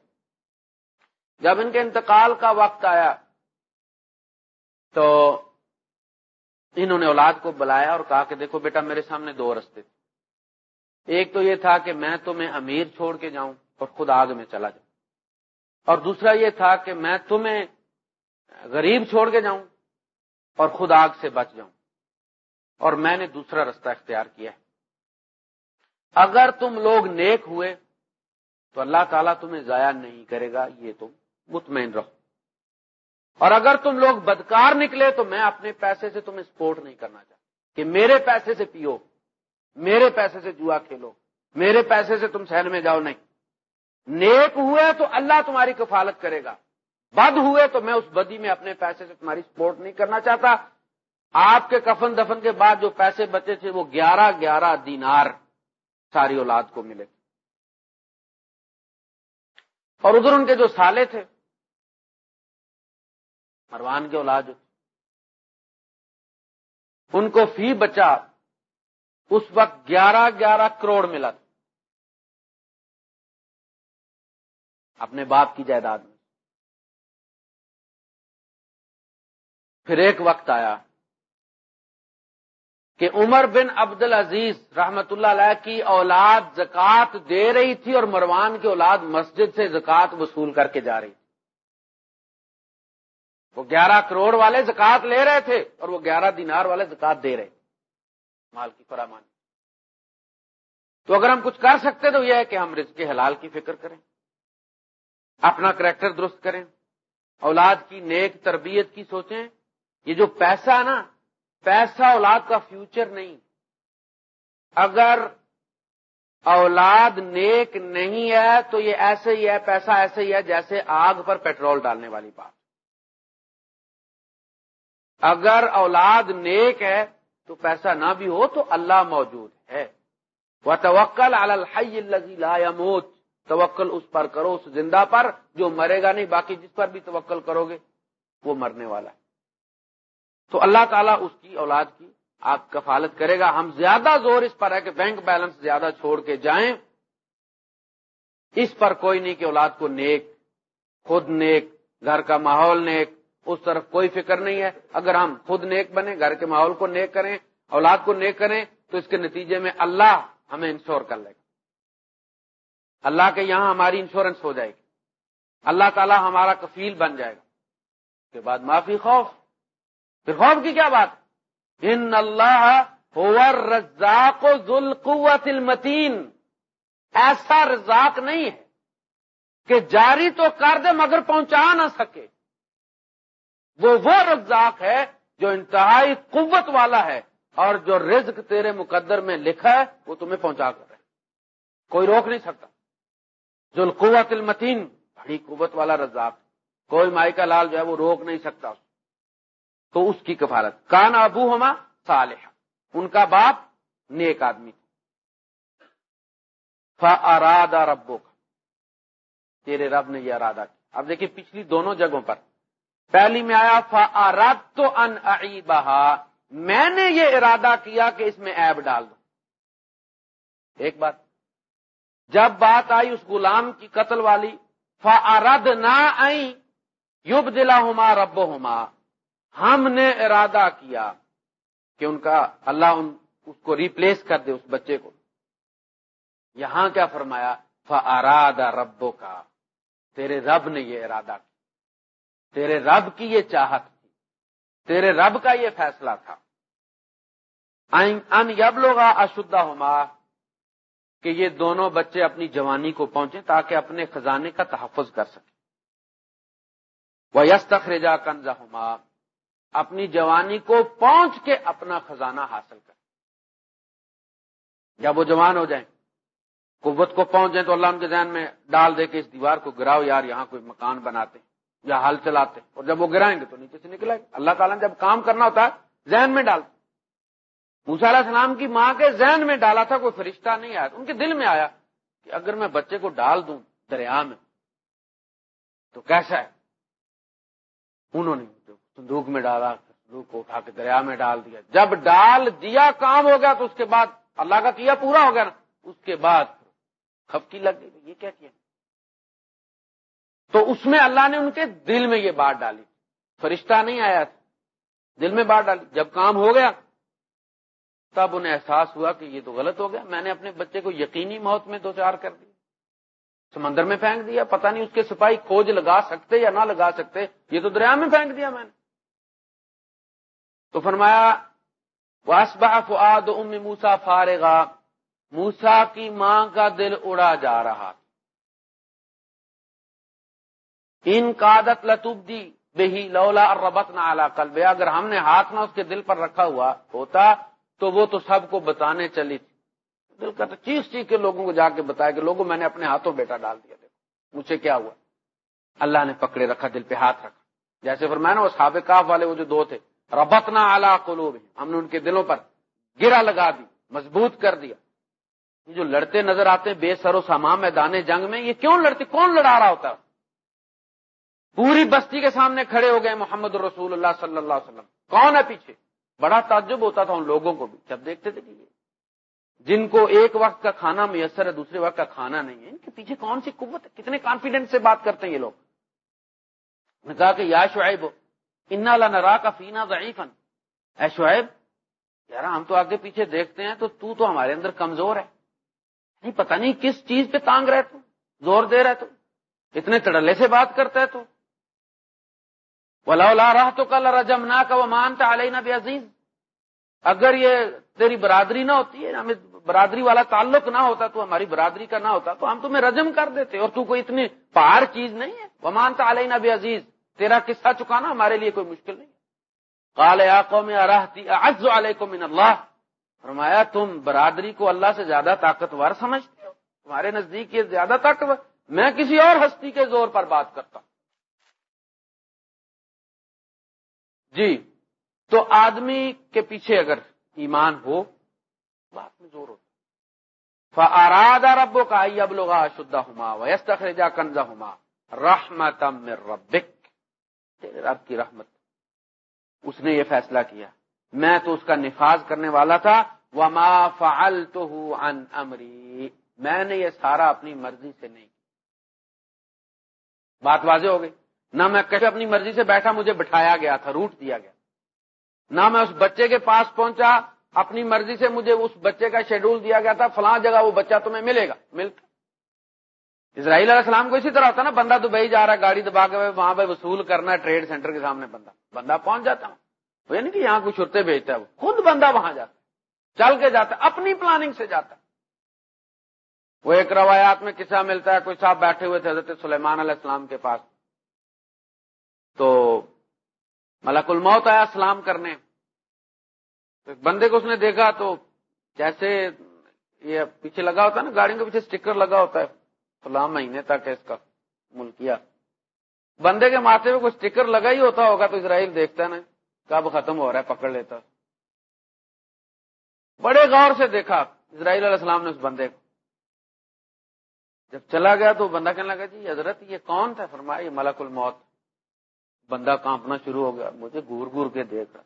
جب ان کے انتقال کا وقت آیا، تو انہوں نے اولاد کو بلایا اور کہا کہ دیکھو بیٹا، میرے سامنے دو رستے تھے۔ ایک تو یہ تھا کہ میں تمہیں امیر چھوڑ کے جاؤں اور خود آگ میں چلا جاؤں۔ اور دوسرا یہ تھا کہ میں تمہیں غریب چھوڑ کے جاؤں۔ اور خود آگ سے بچ جاؤں۔ اور میں نے دوسرا رستہ اختیار کیا ہے۔ اگر تم لوگ نیک ہوئے، تو اللہ تعالیٰ تمہیں ضائع نہیں کرے گا، یہ تم مطمئن رہو۔ اور اگر تم لوگ بدکار نکلے، تو میں اپنے پیسے سے تمہیں سپورٹ نہیں کرنا چاہتا۔ کہ میرے پیسے سے پیو، میرے پیسے سے جوا کھیلو، میرے پیسے سے تم شہر میں جاؤ، نہیں۔ نیک ہوئے تو اللہ تمہاری کفالت کرے گا۔ بد ہوئے تو میں اس بدی میں اپنے پیسے سے تمہاری سپورٹ نہیں کرنا چاہتا۔ آپ کے کفن دفن کے بعد جو پیسے بچے تھے وہ گیارہ گیارہ دینار ساری اولاد کو ملے۔ اور ادھر ان کے جو سالے تھے، مروان کے اولاد ان کو فی بچا اس وقت گیارہ گیارہ کروڑ ملا تھا۔ اپنے باپ کی جائیداد میں۔ پھر ایک وقت آیا کہ عمر بن عبد العزیز رحمت اللہ علیہ کی اولاد زکات دے رہی تھی اور مروان کی اولاد مسجد سے زکات وصول کر کے جا رہی تھی۔ وہ گیارہ کروڑ والے زکات لے رہے تھے اور وہ گیارہ دینار والے زکات دے رہے مال کی فرامانی تو اگر ہم کچھ کر سکتے تو یہ ہے کہ ہم رزق حلال کی فکر کریں، اپنا کریکٹر درست کریں، اولاد کی نیک تربیت کی سوچیں یہ جو پیسہ ہے نا، پیسہ اولاد کا فیوچر نہیں۔ اگر اولاد نیک نہیں ہے تو یہ ایسے ہی ہے، پیسہ ایسے ہی ہے جیسے آگ پر پیٹرول ڈالنے والی بات۔ اگر اولاد نیک ہے تو پیسہ نہ بھی ہو تو اللہ موجود ہے۔ وہ توکل لا توکل اس پر کرو، اس زندہ پر۔ جو مرے گا نہیں، باقی جس پر بھی توکل کرو گے، وہ مرنے والا ہے۔ تو اللہ تعالیٰ اس کی اولاد کی آپ کفالت کرے گا۔ ہم زیادہ زور اس پر ہے کہ بینک بیلنس زیادہ چھوڑ کے جائیں۔ اس پر کوئی نہیں کہ اولاد کو نیک، خود نیک، گھر کا ماحول نیک، اس طرف کوئی فکر نہیں ہے۔ اگر ہم خود نیک بنے گھر کے ماحول کو نیک کریں، اولاد کو نیک کریں، تو اس کے نتیجے میں اللہ ہمیں انشور کر لے گا۔ اللہ کے یہاں ہماری انشورنس ہو جائے گی۔ اللہ تعالی ہمارا کفیل بن جائے گا۔ اس کے بعد معافی خوف۔ پھر خوف کی کیا بات؟ ان اللہ رزاق ذل قوت المتین۔ ایسا رزاق نہیں ہے کہ جاری تو کر دے مگر پہنچا نہ سکے۔ وہ وہ رزاق ہے جو انتہائی قوت والا ہے اور جو رزق تیرے مقدر میں لکھا ہے، وہ تمہیں پہنچا کر رہے۔ کوئی روک نہیں سکتا۔ جو القوت المتین، بڑی قوت والا رزاق۔ کوئی مائی کا لال جو ہے وہ روک نہیں سکتا۔ اس تو اس کی کفالت۔ کان ابو ہما صالح ان کا باپ نیک آدمی ارادہ ربو کا تیرے رب نے یہ ارادہ کیا۔ اب دیکھیے پچھلی دونوں جگہوں پر۔ پہلی میں آیا فراد تو ان میں نے یہ ارادہ کیا کہ اس میں ایب ڈال دوں۔ ایک بات۔ جب بات آئی اس غلام کی قتل والی فرد نہ آئی یوب دلا ہوما رب ہوما ہم نے ارادہ کیا کہ ان کا اللہ ان اس کو ریپلیس کر دے اس بچے کو۔ یہاں کیا فرمایا؟ فرادہ ربو کا تیرے رب نے یہ ارادہ کیا۔ تیرے رب کی یہ چاہت تھی۔ تیرے رب کا یہ فیصلہ تھا۔ ان یب لوگ اشدہ ہوما کہ یہ دونوں بچے اپنی جوانی کو پہنچے تاکہ اپنے خزانے کا تحفظ کر سکیں۔ وہ یس تخرجا کنزا ہوما اپنی جوانی کو پہنچ کے اپنا خزانہ حاصل کر جب وہ جوان ہو جائیں، قوت کو پہنچ جائیں تو اللہ ان کے ذہن میں ڈال دے کے اس دیوار کو گراؤ، یار یہاں کوئی مکان بناتے یا حل چلاتے اور جب وہ گرائیں گے تو نیچے سے نکلے گا اللہ تعالیٰ نے جب کام کرنا ہوتا ہے، ذہن میں ڈالتے موسا علیہ السلام کی ماں کے ذہن میں ڈالا تھا، کوئی فرشتہ نہیں آیا۔ ان کے دل میں آیا کہ اگر میں بچے کو ڈال دوں دریا میں، تو کیسا ہے؟ انہوں نے صندوق میں ڈالا صندوق کو اٹھا کے دریا میں ڈال دیا۔ جب ڈال دیا، کام ہو گیا تو اس کے بعد اللہ کا کیا پورا ہو گیا نا۔ اس کے بعد کھپکی لگ گئی۔ یہ کیا کیا؟ تو اس میں اللہ نے ان کے دل میں یہ بات ڈالی۔ فرشتہ نہیں آیا تھا۔ دل میں بات ڈالی۔ جب کام ہو گیا، تب انہیں احساس ہوا کہ یہ تو غلط ہو گیا۔ میں نے اپنے بچے کو یقینی موت میں دو چار کر دیا۔ سمندر میں پھینک دیا۔ پتہ نہیں اس کے سپاہی کھوج لگا سکتے یا نہ لگا سکتے۔ یہ تو دریا میں پھینک دیا میں نے۔ تو فرمایا واسبا فعاد ام موسا فارغا۔ موسا کی ماں کا دل اڑا جا رہا ان کادت لطب دی بہی لولا ربت نہ اعلی اگر ہم نے ہاتھ نہ اس کے دل پر رکھا ہوا ہوتا، تو وہ تو سب کو بتانے چلی تھی۔ دل کا تو چیز چیز کے لوگوں کو جا کے بتایا کہ لوگوں، میں نے اپنے ہاتھوں بیٹا ڈال دیا۔ دیکھو، مجھے کیا ہوا؟ اللہ نے پکڑے رکھا، دل پہ ہاتھ رکھا۔ جیسے پھر میں نے وہ سابق والے، وہ جو دو تھے ربتنا اعلی قلوب ہم نے ان کے دلوں پر گرا لگا دی، مضبوط کر دیا۔ یہ جو لڑتے نظر آتے ہیں، بے سر و میدان جنگ میں، یہ کیوں لڑتے؟ کون لڑا رہا ہوتا؟ پوری بستی کے سامنے کھڑے ہو گئے محمد رسول اللہ صلی اللہ علیہ وسلم۔ کون ہے پیچھے؟ بڑا تعجب ہوتا تھا ان لوگوں کو بھی۔ جب دیکھتے تھے کہ جن کو ایک وقت کا کھانا میسر ہے، دوسرے وقت کا کھانا نہیں ہے، ان کے پیچھے کون سی قوت ہے؟ کتنے کانفیڈینس سے بات کرتے ہیں یہ لوگ۔ نے کہا کہ یا شعیب انا نرا کا فینا ضعیفن اے شعیب یار ہم تو آگے پیچھے دیکھتے ہیں تو تو تو ہمارے اندر کمزور ہے۔ نہیں، پتہ نہیں کس چیز پہ تانگ رہے تو، زور دے رہے تو، اتنے تڑلے سے بات کرتا ہے تو۔ ولا راہ تو کل رجم نہ کا وہ مانتا علیہ نبی عزیز اگر یہ تیری برادری نہ ہوتی ہے ہمیں برادری والا تعلق نہ ہوتا، تو ہماری برادری کا نہ ہوتا، تو ہم تمہیں رجم کر دیتے، اور تو کوئی اتنی پہاڑ چیز نہیں ہے۔ وہ مانتا علیہ نبی عزیز تیرا قصہ چکانا ہمارے لیے کوئی مشکل نہیں۔ کال میں ارحتی اعز علیکم من اللہ۔ فرمایا، تم برادری کو اللہ سے زیادہ طاقتور سمجھتے ہو۔ تمہارے نزدیک یہ زیادہ طاقتور۔ میں کسی اور ہستی کے زور پر بات کرتا ہوں۔ جی تو آدمی کے پیچھے اگر ایمان ہو، بات میں زور ہوتا فراد ربو کا اب لوگ شدہ ہوما ویست خرجا کنزا ہوما رحمت ربک رب کی رحمت۔ اس نے یہ فیصلہ کیا۔ میں تو اس کا نفاذ کرنے والا تھا۔ وما فعلته عن امری میں نے یہ سارا اپنی مرضی سے نہیں بات واضح ہو گئی۔ نہ میں کیسے اپنی مرضی سے بیٹھا، مجھے بٹھایا گیا تھا، روٹ دیا گیا۔ نہ میں اس بچے کے پاس پہنچا، اپنی مرضی سے مجھے اس بچے کا شیڈول دیا گیا تھا، فلاں جگہ وہ بچہ تمہیں ملے گا۔ ملتا۔ اسرائیل علیہ السلام کو اسی طرح ہوتا نا، بندہ دبئی جا رہا ہے، گاڑی دبا کے وہاں پہ وصول کرنا ہے، ٹریڈ سینٹر کے سامنے بندہ بندہ پہنچ جاتا ہوں وہ یعنی کہ یہاں کچھ چھٹے بھیجتا ہے، وہ خود بندہ وہاں جاتا ہے، چل کے جاتا ہے، اپنی پلاننگ سے جاتا ہے۔ وہ ایک روایات میں قصہ ملتا ہے، کوئی صاحب بیٹھے ہوئے تھے حضرت سلیمان علیہ السلام کے پاس۔ تو ملک الموت آیا سلام کرنے۔ بندے کو اس نے دیکھا تو جیسے یہ پیچھے لگا ہوتا ہے نا گاڑی کے پیچھے اسٹیکر لگا ہوتا ہے۔ فلاں مہینے تک اس کا ملکیا بندے کے ماتھے میں کوئی اسٹیکر لگا ہی ہوتا ہوگا تو اسرائیل دیکھتا نا کب ختم ہو رہا ہے، پکڑ لیتا۔ بڑے غور سے دیکھا، اسرائیل علیہ السلام نے اس بندے کو۔ جب چلا گیا تو بندہ کہنے لگا جی حضرت، یہ کون تھا؟ فرمایا، یہ ملک الموت۔ بندہ کانپنا شروع ہو گیا، مجھے گور گور کے دیکھ رہا۔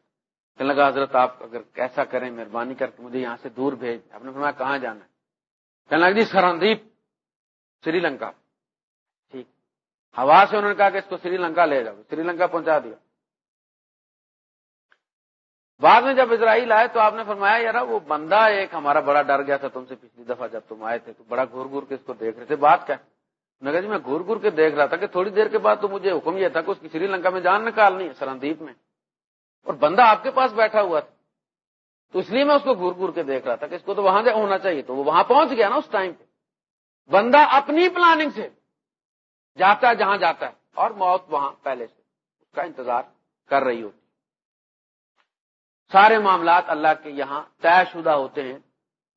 کہنے لگا، حضرت، آپ اگر کیسا کریں، مہربانی کر کے مجھے یہاں سے دور بھیج۔ آپ نے فرمایا، کہاں جانا ہے؟ کہنے لگا جی سرندیپ سری لنکا۔ ٹھیک۔ ہوا سے انہوں نے کہا کہ اس کو سری لنکا لے جاؤ۔ سری لنکا پہنچا دیا۔ بعد میں جب اسرائیل آئے تو آپ نے فرمایا، یار، وہ بندہ ایک ہمارا بڑا ڈر گیا تھا تم سے پچھلی دفعہ جب تم آئے تھے۔ تو بڑا گور گور کے اس کو دیکھ رہے تھے۔ بات کیا؟ کہا جی میں گور گور کے دیکھ رہا تھا کہ تھوڑی دیر کے بعد تو مجھے حکم یہ تھا کہ اس کی سری لنکا میں جان نکالنی ہے، سرندیپ میں۔ اور بندہ آپ کے پاس بیٹھا ہوا تھا۔ تو اس لیے میں اس کو گور گور کے دیکھ رہا تھا کہ اس کو تو وہاں ہونا چاہیے۔ تو وہ وہاں پہنچ گیا نا اس ٹائم پہ۔ بندہ اپنی پلاننگ سے جاتا ہے جہاں جاتا ہے اور موت وہاں پہلے سے اس کا انتظار کر رہی ہوتی سارے معاملات اللہ کے یہاں طے شدہ ہوتے ہیں۔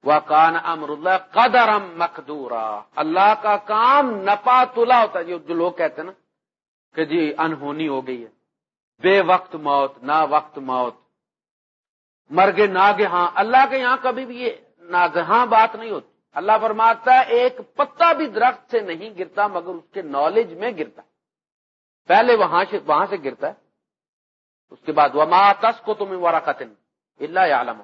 وہ کان امر اللہ قدرم مقدورا۔ اللہ کا کام نپا تلا ہوتا ہے۔ جو لوگ کہتے ہیں نا کہ جی انہونی ہو گئی ہے۔ بے وقت موت نہ وقت موت۔ مرگے ناگے ہاں اللہ کے یہاں کبھی بھی یہ ناگہاں بات نہیں ہوتی۔ اللہ فرماتا ہے، ایک پتا بھی درخت سے نہیں گرتا، مگر اس کے نالج میں گرتا۔ پہلے وہاں سے وہاں سے گرتا ہے۔ اس کے بعد وہ تس کو تمہیں ورا قتل اللہ عالم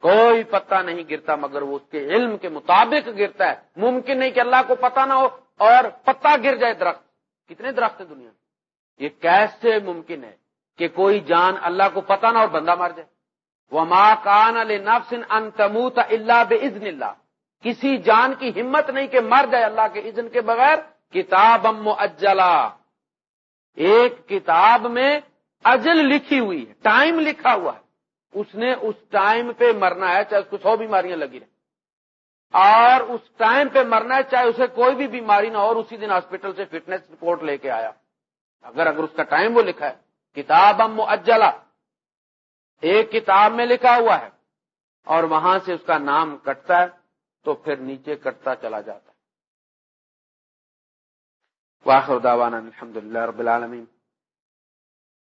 کوئی پتا نہیں گرتا، مگر وہ اس کے علم کے مطابق گرتا ہے۔ ممکن نہیں کہ اللہ کو پتا نہ ہو اور پتا گر جائے درخت۔ کتنے درخت ہیں دنیا یہ کیسے ممکن ہے کہ کوئی جان اللہ کو پتا نہ اور بندہ مر جائے؟ وہ ماں کان نفسن ان تموت اللہ بے اللہ کسی جان کی ہمت نہیں کہ مر جائے اللہ کے اذن کے بغیر کتاب اجلا ایک کتاب میں اجل لکھی ہوئی ہے، ٹائم لکھا ہوا ہے۔ اس نے اس ٹائم پہ مرنا ہے، چاہے اس کو سو بیماریاں لگی رہیں۔ اور اس ٹائم پہ مرنا ہے، چاہے اسے کوئی بھی بیماری نہ ہو اور اسی دن ہاسپٹل سے فٹنس رپورٹ لے کے آیا۔ اگر اگر اس کا ٹائم وہ لکھا ہے کتاب ام اجلا ایک کتاب میں لکھا ہوا ہے اور وہاں سے اس کا نام کٹتا ہے۔ تو پھر نیچے کٹتا چلا جاتا ہے۔ واخر دعوانا الحمد للہ رب العالمین۔